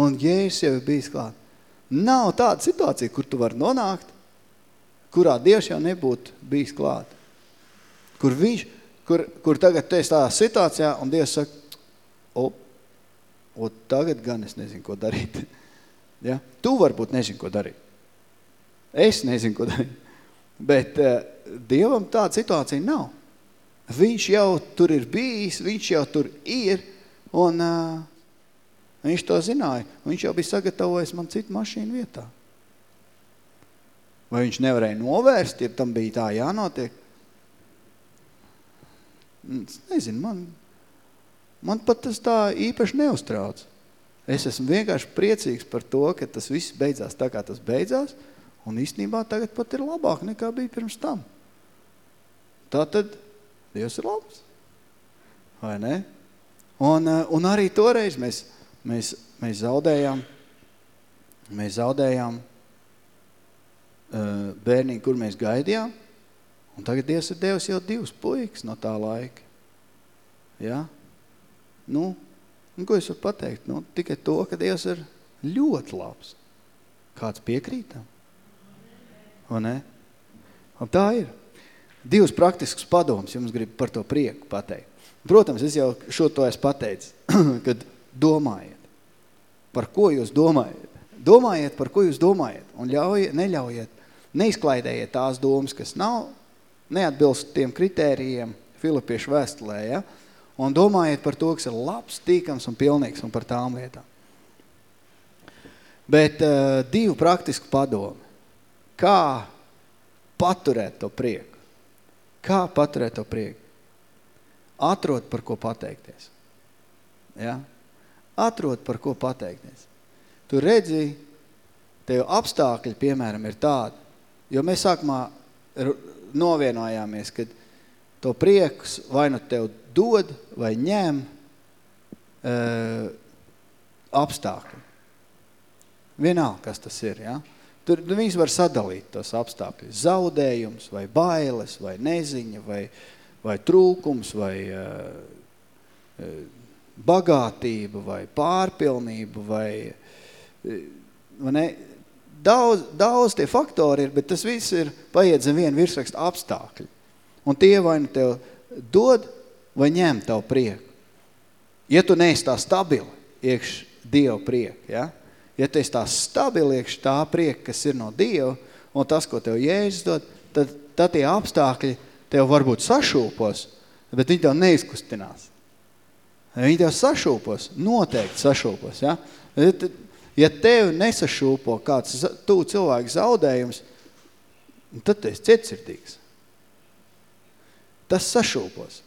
Un Jēzus jau ir bijis klāt. Nav tāda situācija, kur tu vari nonākt, kurā Dievs jau nebūtu bijis klāt. Kur viņš, kur, kur tagad tu esi tādā situācijā, un Dievs saka, op, Un tagad gan es nezinu, ko darīt. Ja? Tu varbūt nezinu, ko darīt. Es nezinu, ko darīt. Bet uh, Dievam tāda situācija nav. Viņš jau tur ir bijis, viņš jau tur ir, un uh, viņš to zināja. Viņš jau bija sagatavojis man citu mašīnu vietā. Vai viņš nevarēja novērst, ja tam bija tā jānotiek? Es nezinu, man Man pat tas tā īpaši neuztrauc. Es esmu vienkārši priecīgs par to, ka tas viss beidzās tā, kā tas beidzās, un īstenībā tagad pat ir labāk nekā bija pirms tam. Tātad Dievs ir labs. Vai ne? Un, eh, un arī toreiz mēs, mēs, mēs zaudējām, mēs zaudējām uh, bērniņu, kur mēs gaidījām, un tagad Dievs ir devis jau divus puikas no tā laika. Ja? Nu, un ko es varu pateikt? Nu, tikai to, ka Dievs ir ļoti labs. Kāds piekrītam? O ne? Un tā ir. Divus praktiskus padomus jums grib par to prieku pateikt. Protams, es jau šo to esmu pateicis, kad domājiet. Par ko jūs domājat? Domājiet, par ko jūs domājat. Un ļaujiet, neļaujiet, neizklaidējiet tās domas, kas nav, neatbilst tiem kritērijiem Filipiešu vēstulē, ja? Un domājiet par to, kas ir labs, tīkams un pilnīgs un par tām lietām. Bet uh, divu praktisku padomu. Kā paturēt to prieku? Kā paturēt to prieku? Atrod, par ko pateikties. Ja? Atrod, par ko pateikties. Tu redzi, tev apstākļi, piemēram, ir tādi, jo mēs sākumā novienojāmies, kad to priekus vai nu tev dod vai ņem uh, apstākļi. Vienalga, kas tas ir, ja? Tur nu, viņas var sadalīt tos apstākļus. Zaudējums, vai bailes, vai neziņa, vai, vai trūkums, vai uh, bagātība, vai pārpilnība, vai, vai ne? Daudz, daudz tie faktori ir, bet tas viss ir paiet zem vienu virsrakstu apstākļi. Un tie vai nu tev dod vai ņem tavu prieku. Ja tu neesi tā stabili iekš Dieva prieku, ja? ja tu esi tā stabili iekš tā prieka, kas ir no Dieva, un tas, ko tev Jēzus dod, tad, tad tie apstākļi tev varbūt sašūpos, bet viņi tev neizkustinās. Viņi tev sašūpos, noteikti sašūpos, ja? Ja tev nesašūpo kāds tu cilvēku zaudējums, tad tu esi cietsirdīgs. Tas sašūpos.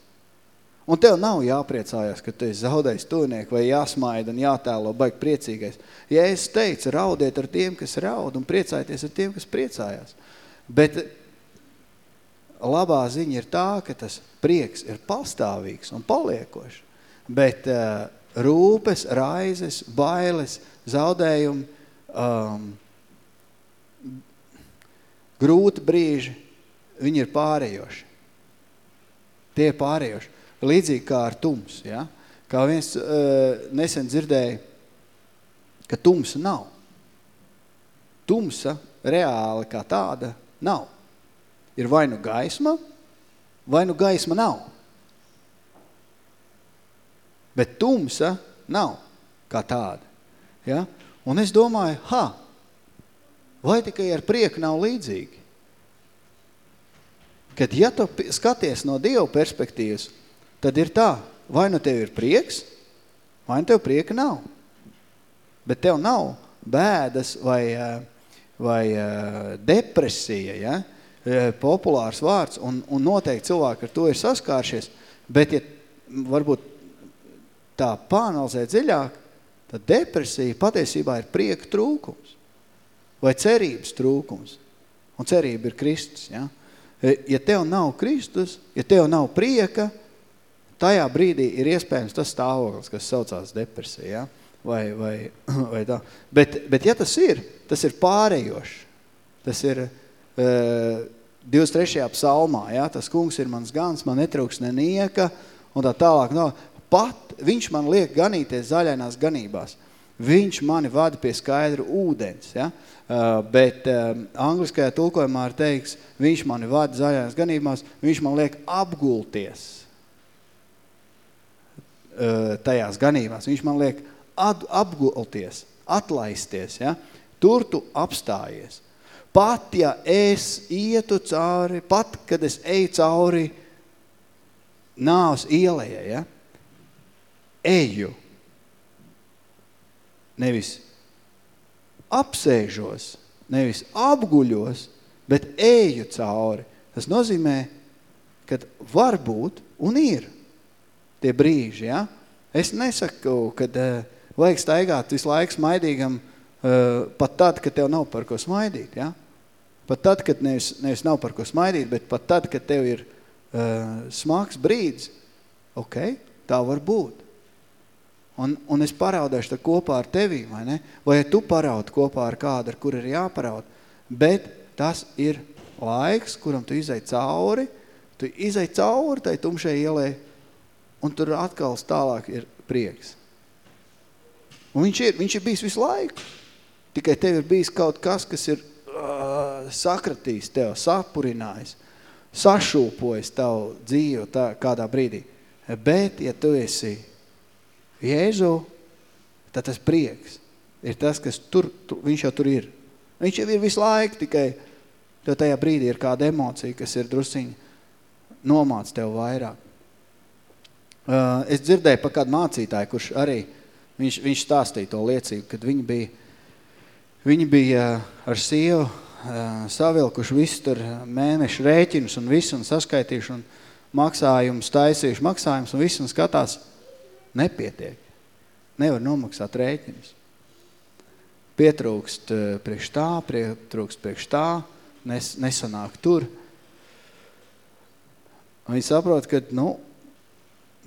Un tev nav jāpriecājās, ka tu esi zaudējis tuvnieku vai jāsmaida un jātēlo baigi priecīgais. Ja es teicu, raudiet ar tiem, kas raud un priecājieties ar tiem, kas priecājās. Bet labā ziņa ir tā, ka tas prieks ir pastāvīgs un paliekošs. Bet uh, rūpes, raizes, bailes, zaudējumi, um, grūti brīži, viņi ir pārējoši. Tie ir pārējoši. Līdzīgi kā ar tums, ja? Kā viens uh, nesen dzirdēja, ka tumsa nav. Tumsa reāli kā tāda nav. Ir vai nu gaisma, vai nu gaisma nav. Bet tumsa nav kā tāda. Ja? Un es domāju, ha, vai tikai ar prieku nav līdzīgi? Kad ja tu skaties no Dieva perspektīvas, tad ir tā, vai nu tev ir prieks, vai nu tev prieka nav. Bet tev nav bēdas vai, eh, vai eh, depresija, ja? Eh, populārs vārds, un, un noteikti cilvēki ar to ir saskāršies, bet ja varbūt tā pāanalizē dziļāk, tad depresija patiesībā ir prieka trūkums vai cerības trūkums. Un cerība ir Kristus, ja? Ja tev nav Kristus, ja tev nav prieka, tajā brīdī ir iespējams tas stāvoklis, kas saucās depresija, ja? vai, vai, vai tā. Bet, bet ja tas ir, tas ir pārējošs. Tas ir uh, 23. psalmā, ja? tas kungs ir mans gans, man netrūks nenieka, un tā tālāk. No, pat viņš man liek ganīties zaļainās ganībās. Viņš mani vada pie skaidru ūdens, ja? Uh, bet uh, angliskajā tulkojumā ir teiks, viņš mani vada zaļainās ganībās, viņš man liek apgulties tajās ganībās. Viņš man liek apgulties, atlaisties, ja? tur tu apstājies. Pat, ja es ietu cauri, pat, kad es eju cauri nāvs ielējai, ja? eju, nevis apsēžos, nevis apguļos, bet eju cauri. Tas nozīmē, ka var būt un ir tie brīži, ja? Es nesaku, kad uh, vajag staigāt visu laiku smaidīgam, uh, pat tad, kad tev nav par ko smaidīt, ja? Pat tad, kad nevis, nevis nav par ko smaidīt, bet pat tad, kad tev ir uh, smags brīdis, ok, tā var būt. Un, un es paraudēšu tā kopā ar tevi, vai ne? Vai tu paraud kopā ar kādu, ar kur ir jāparaud. Bet tas ir laiks, kuram tu izai cauri, tu izai cauri tai tumšai ielē, un tur atkal tālāk ir prieks. Un viņš ir, viņš ir bijis visu laiku. Tikai tev ir bijis kaut kas, kas ir uh, sakratījis tev, sapurinājis, sašūpojis tavu dzīvi tā, kādā brīdī. Bet, ja tu esi Jēzu, tad tas prieks ir tas, kas tur, tu, viņš jau tur ir. Viņš jau ir visu laiku, tikai tev tajā brīdī ir kāda emocija, kas ir drusiņi nomāc tev vairāk. Uh, es dzirdēju pa kādu mācītāju, kurš arī, viņš, viņš stāstīja to liecību, kad viņi bija, viņi bija ar sievu uh, savilkuši visu tur mēnešu rēķinus un visu un saskaitījuši un maksājumus, taisījuši maksājumus un visu un skatās, nepietiek. Nevar nomaksāt rēķinus. Pietrūkst priekš tā, pietrūkst priekš tā, nes, nesanāk tur. Viņi saprot, ka, nu,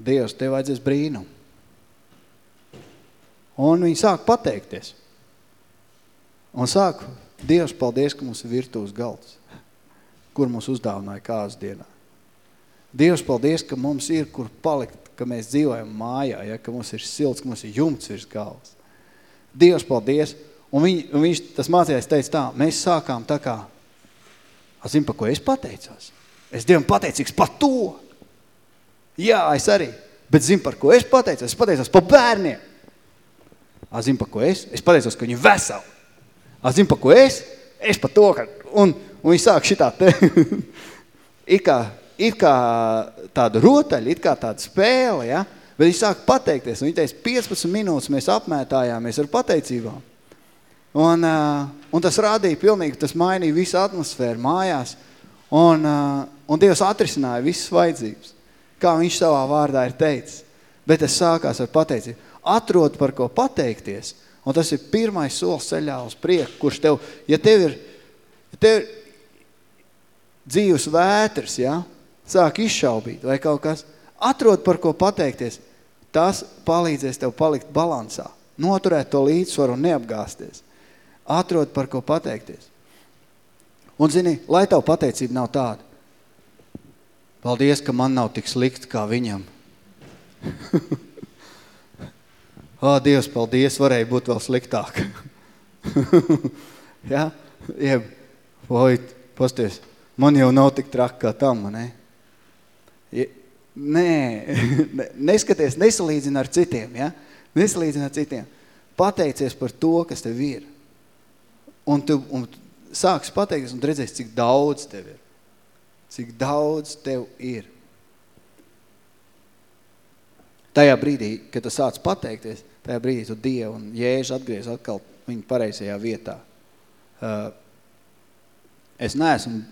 Dievs, tev vajadzēs brīnumu. Un viņi sāk pateikties. Un sāk, Dievs, paldies, ka mums ir virtūs galds, kur mums uzdāvināja kāzas dienā. Dievs, paldies, ka mums ir, kur palikt, ka mēs dzīvojam mājā, ja, ka mums ir silts, ka mums ir jumts virs galvas. Dievs, paldies. Un, viņ, un viņš, tas mācījās, teica tā, mēs sākām tā kā, zinu, pa ko es pateicos. Es Dievam pateicīgs par to, Jā, es arī. Bet zinu, par ko es pateicos? Es pateicos par bērniem. A, zinu, par ko es? Es pateicos, ka viņi veseli. A, zinu, par ko es? Es par to, ka... Un, un viņi sāk šitā te... it, kā, it kā tādu rotaļu, it kā tādu spēli, ja? bet viņi sāk pateikties, un viņi teica, 15 minūtes mēs apmētājāmies ar pateicībām. Un, uh, un tas rādīja pilnīgi, tas mainīja visu atmosfēru mājās, un, uh, un Dievs atrisināja visas vajadzības, kā viņš savā vārdā ir teicis. Bet tas sākās ar pateicību. Atrod par ko pateikties, un tas ir pirmais solis ceļā uz prieku, kurš tev, ja tev ir, ja tev ir dzīves vētrs, ja, sāk izšaubīt vai kaut kas, atrod par ko pateikties, tas palīdzēs tev palikt balansā, noturēt to līdzsvaru un neapgāsties. Atrod par ko pateikties. Un zini, lai tavu pateicība nav tāda. Paldies, ka man nav tik slikti kā viņam. Ā, Dievs, paldies, varēja būt vēl sliktāk. ja? Jeb, oj, pasties, man jau nav tik traki kā tam, ne? Ja, nē, neskaties, nesalīdzina ar citiem, ja? Nesalīdzina ar citiem. Pateicies par to, kas tev ir. Un tu un sāks pateikties un redzēs, cik daudz tev ir. Cik daudz tev ir. Tajā brīdī, kad tu sāc pateikties, tajā brīdī tu Dievu un Jēžu atgriez atkal viņa pareizajā vietā. Uh, es neesmu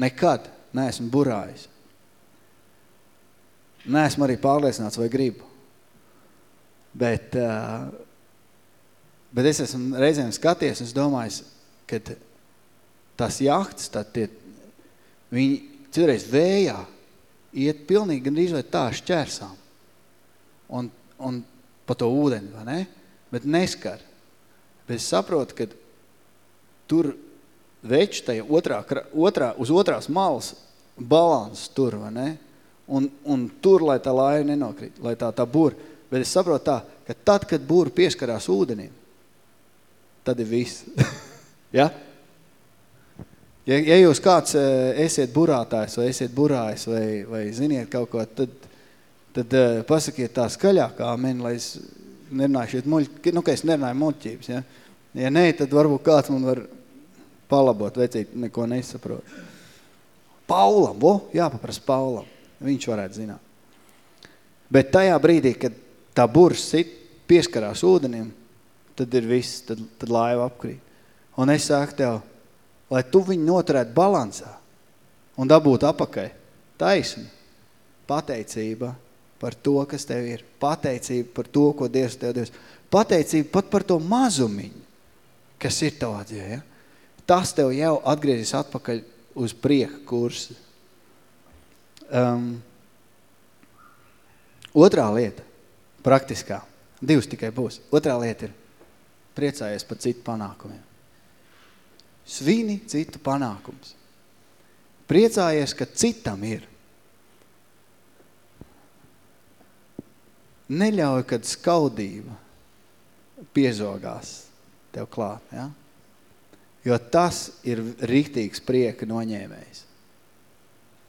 nekad neesmu burājis. Neesmu arī pārliecināts vai gribu. Bet, uh, bet es esmu reizēm skaties, es domāju, ka tās jahtas, tā tie, viņi cilvēreiz vējā iet pilnīgi gandrīz vai tā šķērsām. Un, un pa to ūdeni, vai ne? Bet neskar. Bet es saprotu, ka tur veči tajā otrā, otrā, uz otrās malas balans tur, vai ne? Un, un tur, lai tā laiva nenokrīt, lai tā tā būra. Bet es saprotu tā, ka tad, kad būra pieskarās ūdenim, tad ir viss. ja? Ja, ja jūs kāds eh, esiet burātājs vai esiet burājs vai, vai ziniet kaut ko, tad, tad uh, pasakiet tā skaļāk amen, lai es nerunāju šeit muļķi, nu, ka es nerunāju muļķības, ja? Ja nē, tad varbūt kāds man var palabot, vecīt, neko nesaprot. Paulam, vo, jāpapras Paulam, viņš varētu zināt. Bet tajā brīdī, kad tā burs sit, pieskarās ūdenim, tad ir viss, tad, tad laiva apkrīt. Un es saku tev, lai tu viņu noturētu balansā un dabūtu apakai taisni, pateicība par to, kas tev ir, pateicība par to, ko Dievs tev devis, pateicība pat par to mazumiņu, kas ir tavā dzīvē, ja? tas tev jau atgriezīs atpakaļ uz prieka kursu. Um, otrā lieta, praktiskā, divas tikai būs. Otrā lieta ir priecājies par citu panākumiem. Svini citu panākums. Priecājies, ka citam ir. Neļauj, kad skaudība piezogās tev klāt, ja? Jo tas ir rītīgs prieka noņēmējs.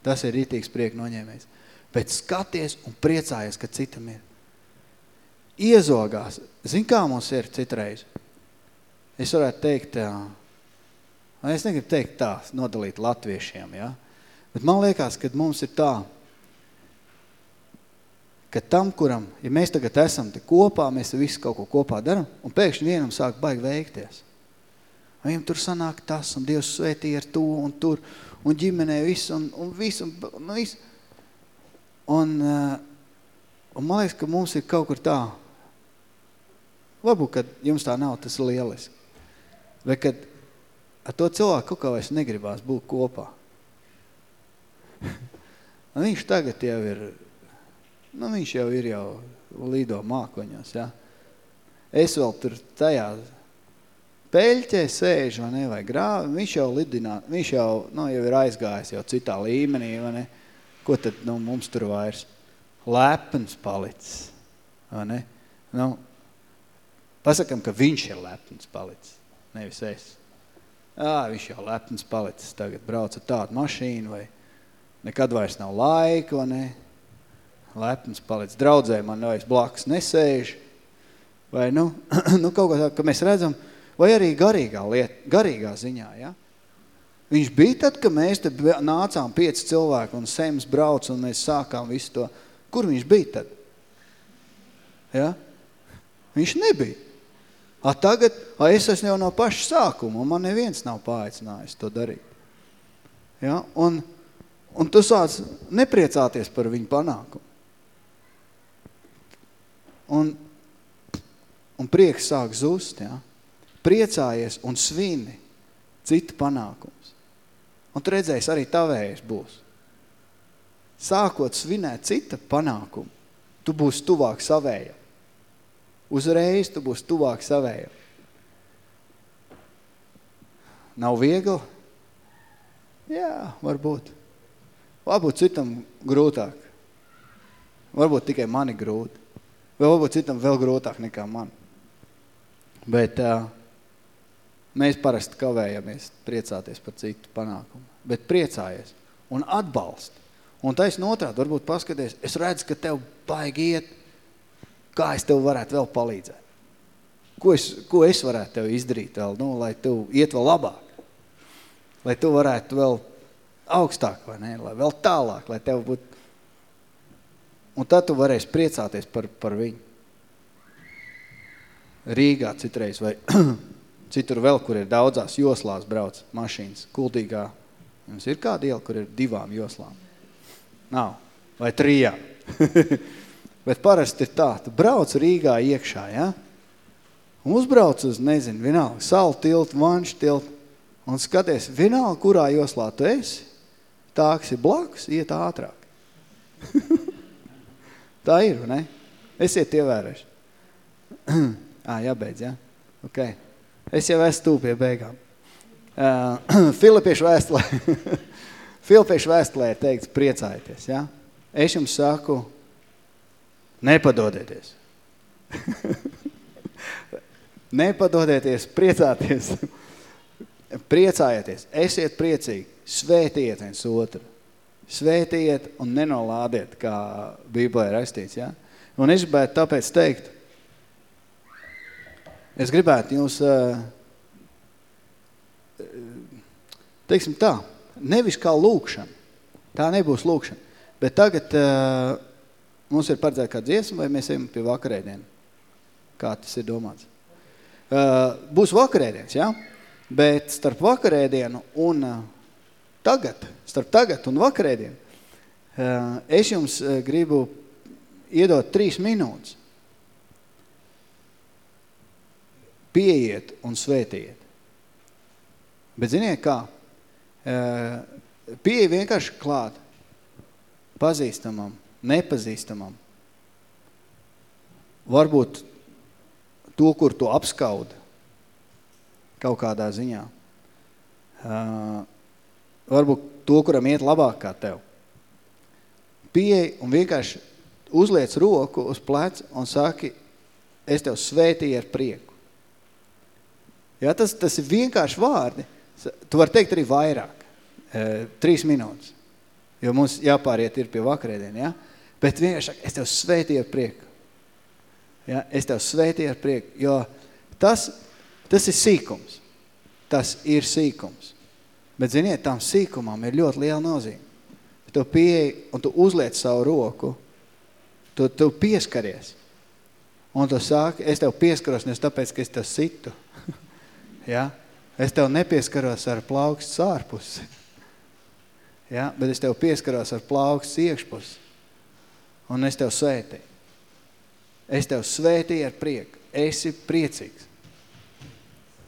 Tas ir rītīgs prieka noņēmējs. Bet skaties un priecājies, ka citam ir. Iezogās. Zin, kā mums ir citreiz? Es varētu teikt, jā, Es negribu teikt tā, nodalīt latviešiem, ja? bet man liekas, ka mums ir tā, ka tam, kuram, ja mēs tagad esam te kopā, mēs visu kaut ko kopā daram, un pēkšņi vienam sāk baigi veikties. Viņam tur sanāk tas, un Dievs svētīja ar to, un tur, un ģimenē visu, un, un visu, un, un visu. Un, un man liekas, ka mums ir kaut kur tā, varbūt, kad jums tā nav, tas ir lieliski. Vai kad ar to cilvēku kaut kā vairs negribās būt kopā. viņš tagad jau ir, nu viņš jau ir jau lido mākoņos, ja. Es vēl tur tajā peļķē sēžu, vai ne, vai grāvi, viņš jau lidinā, viņš jau, nu, jau ir aizgājis jau citā līmenī, vai ne. Ko tad, nu, mums tur vairs? Lepns palicis, vai ne? Nu, pasakam, ka viņš ir lepns palicis, nevis es. Ā, viņš jau lepns palicis, tagad brauc ar tādu mašīnu, vai nekad vairs nav laika, vai ne? Lepns palicis, draudzē man vairs blakus nesēž, vai nu, nu kaut kā tā, ka mēs redzam, vai arī garīgā lieta, garīgā ziņā, ja? Viņš bija tad, kad mēs te nācām pieci cilvēki un sems brauc un mēs sākām visu to. Kur viņš bija tad? Ja? Viņš nebija. A tagad, a es esmu jau no paša sākuma, un man neviens nav paaicinājis to darīt. Ja? Un, un tu sāc nepriecāties par viņu panākumu. Un, un prieks sāk zust, ja? priecājies un svini citu panākums. Un tu redzēsi, arī tavējais būs. Sākot svinēt cita panākumu, tu būsi tuvāk savējam. Uzreiz tu būsi tuvāk savējam. Nav viegli? Jā, varbūt. Varbūt citam grūtāk. Varbūt tikai mani grūti. Vai varbūt citam vēl grūtāk nekā man. Bet uh, mēs parasti kavējamies priecāties par citu panākumu. Bet priecājies un atbalst. Un taisn otrādi, varbūt paskaties, es redzu, ka tev baigi iet, kā es tev varētu vēl palīdzēt. Ko es, ko es varētu tev izdarīt vēl, nu, lai tev iet vēl labāk? Lai tu varētu vēl augstāk, vai ne? Lai vēl tālāk, lai tev būtu... Un tad tu varēsi priecāties par, par viņu. Rīgā citreiz vai citur vēl, kur ir daudzās joslās brauc mašīnas, kultīgā. Jums ir kāda iela, kur ir divām joslām? Nav. Vai trijām? Bet parasti ir tā, tu brauc Rīgā iekšā, ja? Un uzbrauc uz, nezinu, vienalga, salu tiltu, vanšu tiltu, un skaties, vienalga, kurā joslā tu esi, tā, kas ir blakus, iet ātrāk. tā ir, ne? Esiet ievēroši. Ā, jābeidz, ja? Ok. Es jau esmu tūp pie beigām. Uh, Filipiešu vēstulē, Filipiešu vēstulē teikts priecājieties, ja? Es jums saku, Nepadodieties. Nepadodieties, priecāties. Priecājieties, esiet priecīgi, svētiet viens otru. Svētiet un nenolādiet, kā Bībelē ir rakstīts, ja? Un es gribētu tāpēc teikt, es gribētu jūs, teiksim tā, nevis kā lūkšana, tā nebūs lūkšana, bet tagad mums ir paredzēta kā dziesma, vai mēs ejam pie vakarēdienu? Kā tas ir domāts? Uh, būs vakarēdienas, ja? Bet starp vakarēdienu un uh, tagad, starp tagad un vakarēdienu, uh, es jums uh, gribu iedot trīs minūtes. Pieiet un svētiet. Bet ziniet kā? Uh, pieeja vienkārši klāt pazīstamam nepazīstamam. Varbūt to, kur tu apskauda kaut kādā ziņā. Uh, varbūt to, kuram iet labāk kā tev. Pieej un vienkārši uzliec roku uz pleca un saki, es tev svētīju ar prieku. Ja, tas, tas ir vienkārši vārdi. Tu vari teikt arī vairāk. Uh, trīs minūtes. Jo mums jāpāriet ir pie vakarēdien, ja? Bet vienkārši es tev svētīju ar prieku. Ja? Es tev svētīju ar prieku, jo tas, tas ir sīkums. Tas ir sīkums. Bet, ziniet, tām sīkumām ir ļoti liela nozīme. Tu pieeji un tu uzliec savu roku, tu, tu pieskaries. Un tu sāki, es tev pieskaros nevis tāpēc, ka es tev situ. ja? Es tev nepieskaros ar plauksts ārpusi. Ja? Bet es tev pieskaros ar plauksts iekšpusi un es tev svētīju. Es tev svētīju ar prieku. Esi priecīgs.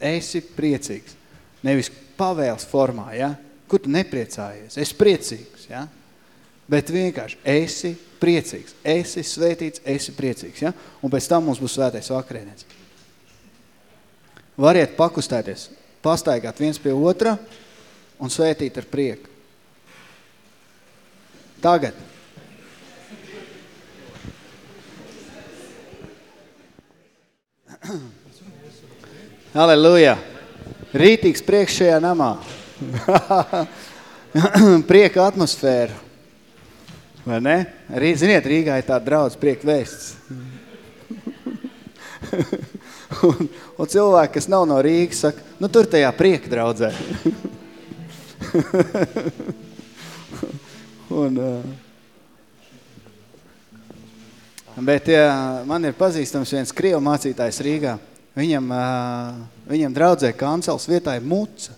Esi priecīgs. Nevis pavēles formā, ja? Kur tu nepriecājies? Es priecīgs, ja? Bet vienkārši esi priecīgs. Esi svētīts, esi priecīgs, ja? Un pēc tam mums būs svētais vakarēdienas. Variet pakustēties, pastaigāt viens pie otra un svētīt ar prieku. Tagad. Aleluja! Rītīgs prieks šajā namā. prieka atmosfēra. Vai ne? Rī, ziniet, Rīgā ir tā draudz prieka vēsts. un, un cilvēki, kas nav no Rīgas, saka, nu tur tajā prieka draudzē. un, uh, bet ja, man ir pazīstams viens krievu mācītājs Rīgā. Viņam, viņam draudzē kancels vietā ir muca.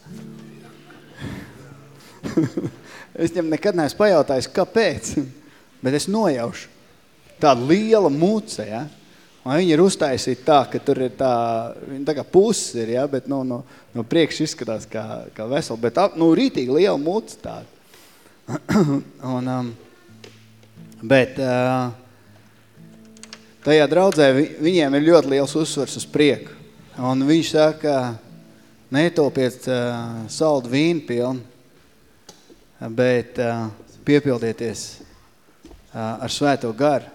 es viņam nekad neesmu pajautājis, kāpēc, bet es nojaušu. Tāda liela muca, ja? Un viņi ir uztaisīti tā, ka tur ir tā, viņi tā kā puses ir, ja? bet nu, no, no priekš izskatās kā, kā veseli, bet nu, rītīgi liela muca tāda. un, um, bet uh, tajā draudzē viņiem ir ļoti liels uzsvars uz prieku. Un viņš saka, netopiet uh, saldu vīnu pilnu, bet uh, piepildieties uh, ar svēto garu.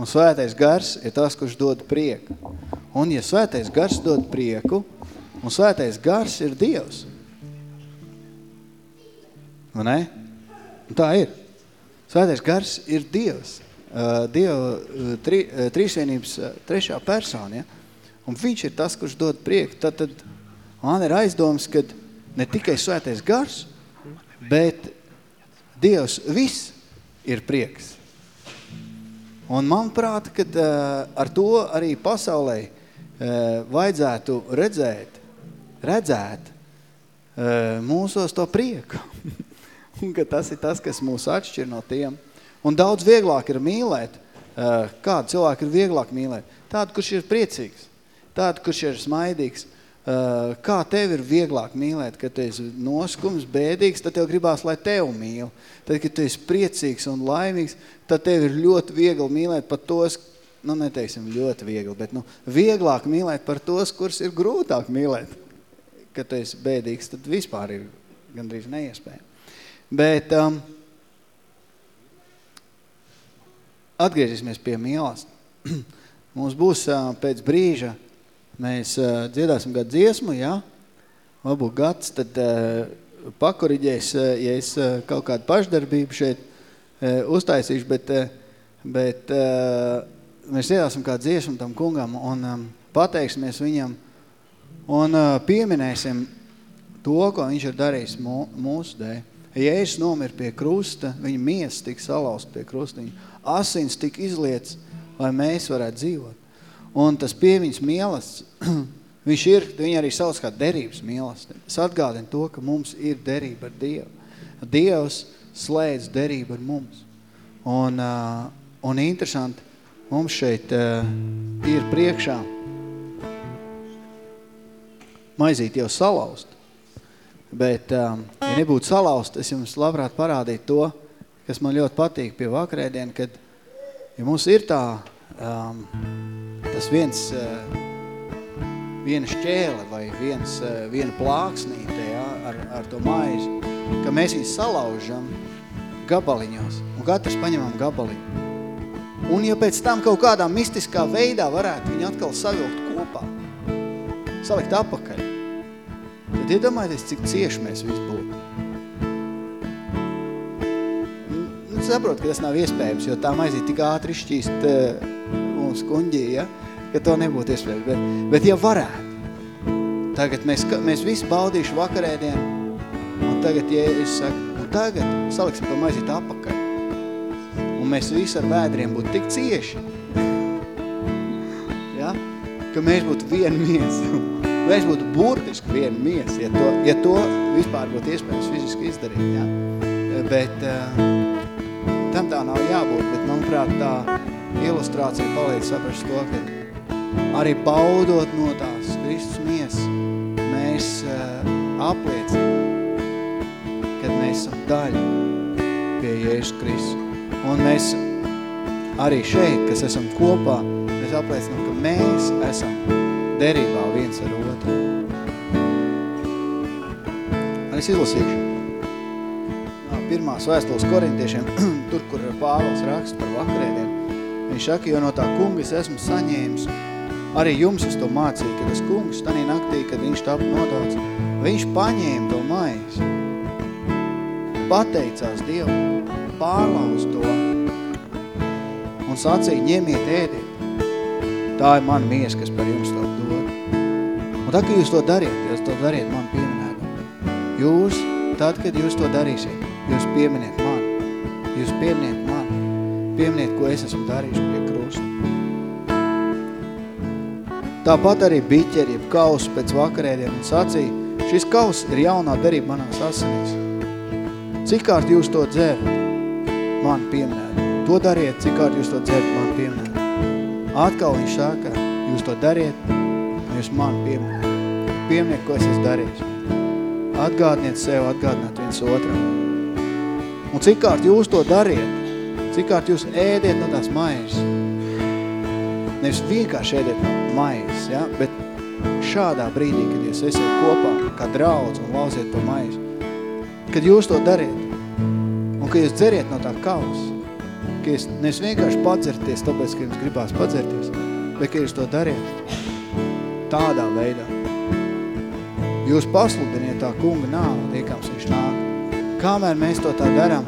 Un svētais gars ir tas, kurš dod prieku. Un ja svētais gars dod prieku, un svētais gars ir Dievs. Un ne? Un tā ir. Svētais gars ir Dievs. Dieva tri, trīsvienības trešā persona, ja? Un viņš ir tas, kurš dod prieku. Tad, tad man ir aizdoms, ka ne tikai svētais gars, bet Dievs viss ir prieks. Un manuprāt, ka ar to arī pasaulē vajadzētu redzēt, redzēt mūsos to prieku. un ka tas ir tas, kas mūs atšķir no tiem. Un daudz vieglāk ir mīlēt. Uh, kādu cilvēku ir vieglāk mīlēt? Tādu, kurš ir priecīgs. Tādu, kurš ir smaidīgs. Uh, kā tev ir vieglāk mīlēt, kad tu esi noskums, bēdīgs, tad tev gribās, lai tev mīl. Tad, kad tu esi priecīgs un laimīgs, tad tev ir ļoti viegli mīlēt pat tos, nu neteiksim ļoti viegli, bet nu, vieglāk mīlēt par tos, kurus ir grūtāk mīlēt. Kad tu esi bēdīgs, tad vispār ir gandrīz neiespējami. Bet um, atgriezīsimies pie mīlestības. Mums būs pēc brīža Mēs dziedāsim gadu dziesmu, jā, varbūt gads, tad pakoriģēs, ja es kaut kādu pašdarbību šeit uztaisīšu, bet, bet mēs dziedāsim kādu dziesmu tam kungam un pateiksimies viņam un pieminēsim to, ko viņš ir darījis mū, mūsu dēļ. Jēzus nomir pie krusta, viņa miesa tika salaust pie krusta, viņa asins tika izliets, lai mēs varētu dzīvot. Un tas pieviņas mielasts, viņš ir, viņi arī sauc kā derības mielasts. Es atgādinu to, ka mums ir derība ar Dievu. Dievs slēdz derību ar mums. Un, uh, un interesanti, mums šeit uh, ir priekšā maizīt jau salaust. Bet, um, ja nebūtu salaust, es jums labprāt parādītu to, kas man ļoti patīk pie vakarēdien, kad ja mums ir tā um, tas viens, eh, viena šķēle vai viens, eh, viena plāksnīte ja, ar, ar to maizi, ka mēs viņus salaužam gabaliņos un katrs paņemam gabaliņu. Un ja pēc tam kaut kādā mistiskā veidā varētu viņu atkal savilkt kopā, salikt apakaļ, tad iedomājieties, cik cieši mēs visi būtu. Nu, saprot, ka tas nav iespējams, jo tā maizīt tik ātri šķīst uh, mums kuņģī, ja? ka to nebūtu iespējams. Bet, bet ja varētu, tagad mēs, mēs visi baudīšu vakarēdienu, un tagad, ja es saku, un tagad saliksim to maizīt apakaļ, un mēs visi ar vēdriem būtu tik cieši, ja? ka mēs būtu viena miesa, mēs būtu burtiski viena miesa, ja to, ja to vispār būtu iespējams fiziski izdarīt. Ja? Bet uh, tam tā nav jābūt, bet manuprāt tā ilustrācija palīdz saprast to, ka arī baudot no tās Kristus miesas, mēs uh, apliecinām, kad mēs esam daļa pie Jēzus Kristus. Un mēs arī šeit, kas esam kopā, mēs apliecinām, ka mēs esam derībā viens ar otru. Es izlasīšu. Pirmās vēstules korintiešiem, tur, kur Pāvils raksta par vakarēdiem, viņš saka, jo no tā kunga es esmu saņēmis Arī jums es to mācīju, ka tas kungs tanī naktī, kad viņš tapa nodauts, viņš paņēma to maizi, pateicās Dievu, pārlauz to un sacīja, ņemiet ēdiet. Tā ir mana mies, kas par jums to dod. Un tā, ka jūs to dariet, jūs to dariet man pieminētam. Jūs tad, kad jūs to darīsiet, jūs pieminiet mani. Jūs pieminiet mani. Pieminiet, ko es esmu darījis pie krusta. Tāpat arī biķeri, jeb kaus pēc vakarēdiem un sacīja, šis kaus ir jaunā derība manās asinīs. Cik kārt jūs to dzerat, man pieminēt. To dariet, cik kārt jūs to dzerat, man pieminēt. Atkal viņš saka, jūs to dariet, un jūs man pieminēt. Pieminiet, ko es esmu darījis. Atgādniet sev, atgādināt viens otram. Un cik kārt jūs to dariet, cik kārt jūs ēdiet no tās maizes. Nevis vienkārši ēdiet no maizes, ja? bet šādā brīdī, kad jūs esat kopā kā draudz un lauziet pa maizi, kad jūs to dariet un kad jūs dzeriet no tā kausa, ka jūs nevis vienkārši padzerties, tāpēc, ka jums gribās padzerties, bet ka jūs to dariet tādā veidā. Jūs pasludiniet tā kunga nāvu, tiekams viņš nāk. Kamēr mēs to tā darām,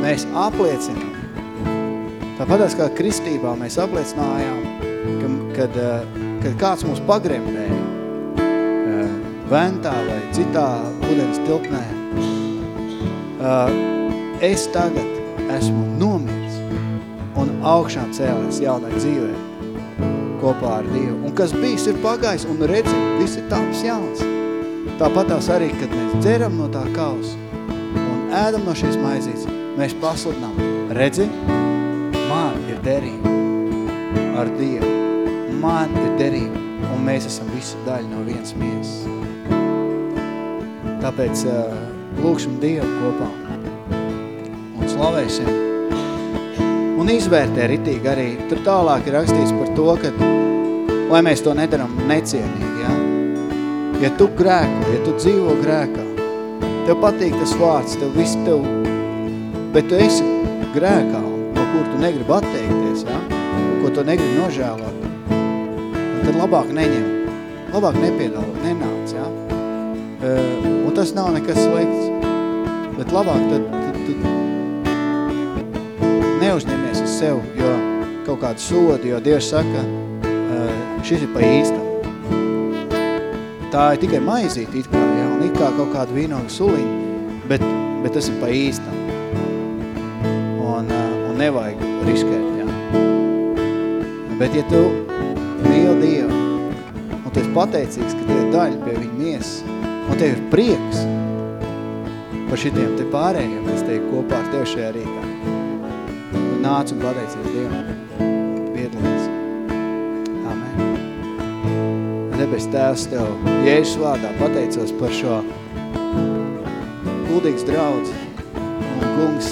mēs apliecinām. Tāpatās kā kristībā mēs apliecinājām, ka, kad, eh, kad kāds mūs pagremdēja eh, ventā vai citā ūdens tilpnē, eh, es tagad esmu nomirs un augšām cēlies jaunai dzīvē kopā ar Dievu. Un kas bijis ir pagājis un redzi, viss ir tāds jauns. Tāpatās arī, kad mēs dzeram no tā kausa un ēdam no šīs maizītes, mēs pasludinām, redzi, man ir derība ar Dievu. Man ir derība, un mēs esam visi daļa no viens miesas. Tāpēc uh, lūkšam Dievu kopā un slavēsim. Un izvērtē ritīgi arī. Tur tālāk ir rakstīts par to, ka, lai mēs to nedaram necienīgi, ja? Ja tu grēko, ja tu dzīvo grēkā, tev patīk tas vārds, tev viss tev, bet tu esi grēkā, no kur tu negribi atteikties, ja? ko tu negribi nožēlot, tad labāk neņem, labāk nepiedala, nenāc, ja? Un tas nav nekas slikts, bet labāk tad neuzņemies uz sev, jo kaut kādu sodu, jo Dievs saka, uh, šis ir pa īstam tā ir tikai maizīt it kā, ja, un it kā kaut kādu vīnogu suliņu, bet, bet tas ir pa īstam. Un, uh, un nevajag riskēt, ja. Bet ja tu mīli Dievu, un tu esi pateicīgs, ka tie daļa pie viņa miesas, un tev ir prieks par šitiem te pārējiem, kas teik kopā ar tev šajā rītā, nāc un pateicies Dievam, piedalīties. Amen. Debes Tēvs Tev, Jēzus vārdā pateicos par šo kuldīgs draudz. Un, kungs,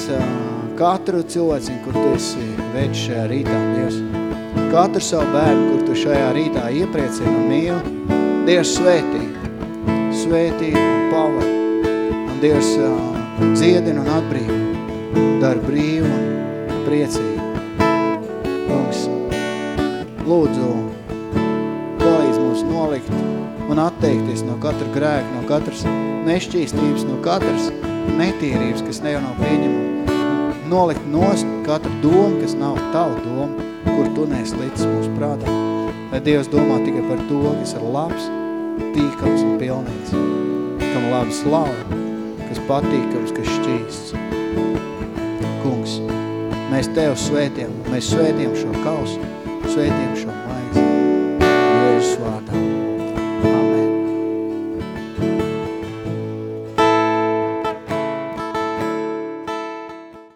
katru cilvēciņu, kur Tu esi veidz šajā rītā, Dievs, katru savu bērnu, kur Tu šajā rītā iepriecini un mīli, Dievs svētī, svētī un pavad. Un Dievs dziedina un atbrīvo, dar brīvu un priecīgu. Kungs, lūdzu, nolikt un atteikties no katra grēka, no katras nešķīstības, no katras netīrības, kas ne jau nav pieņemama. Nolikt nost katru domu, kas nav tavu domu, kur tu neesi līdz mūsu prātā. Lai Dievs domā tikai par to, kas ir labs, tīkams un pilnīgs, kam labi slava, kas patīkams, kas šķīsts. Mēs Tev svētiem, mēs svētiem šo kausu, svētiem šo.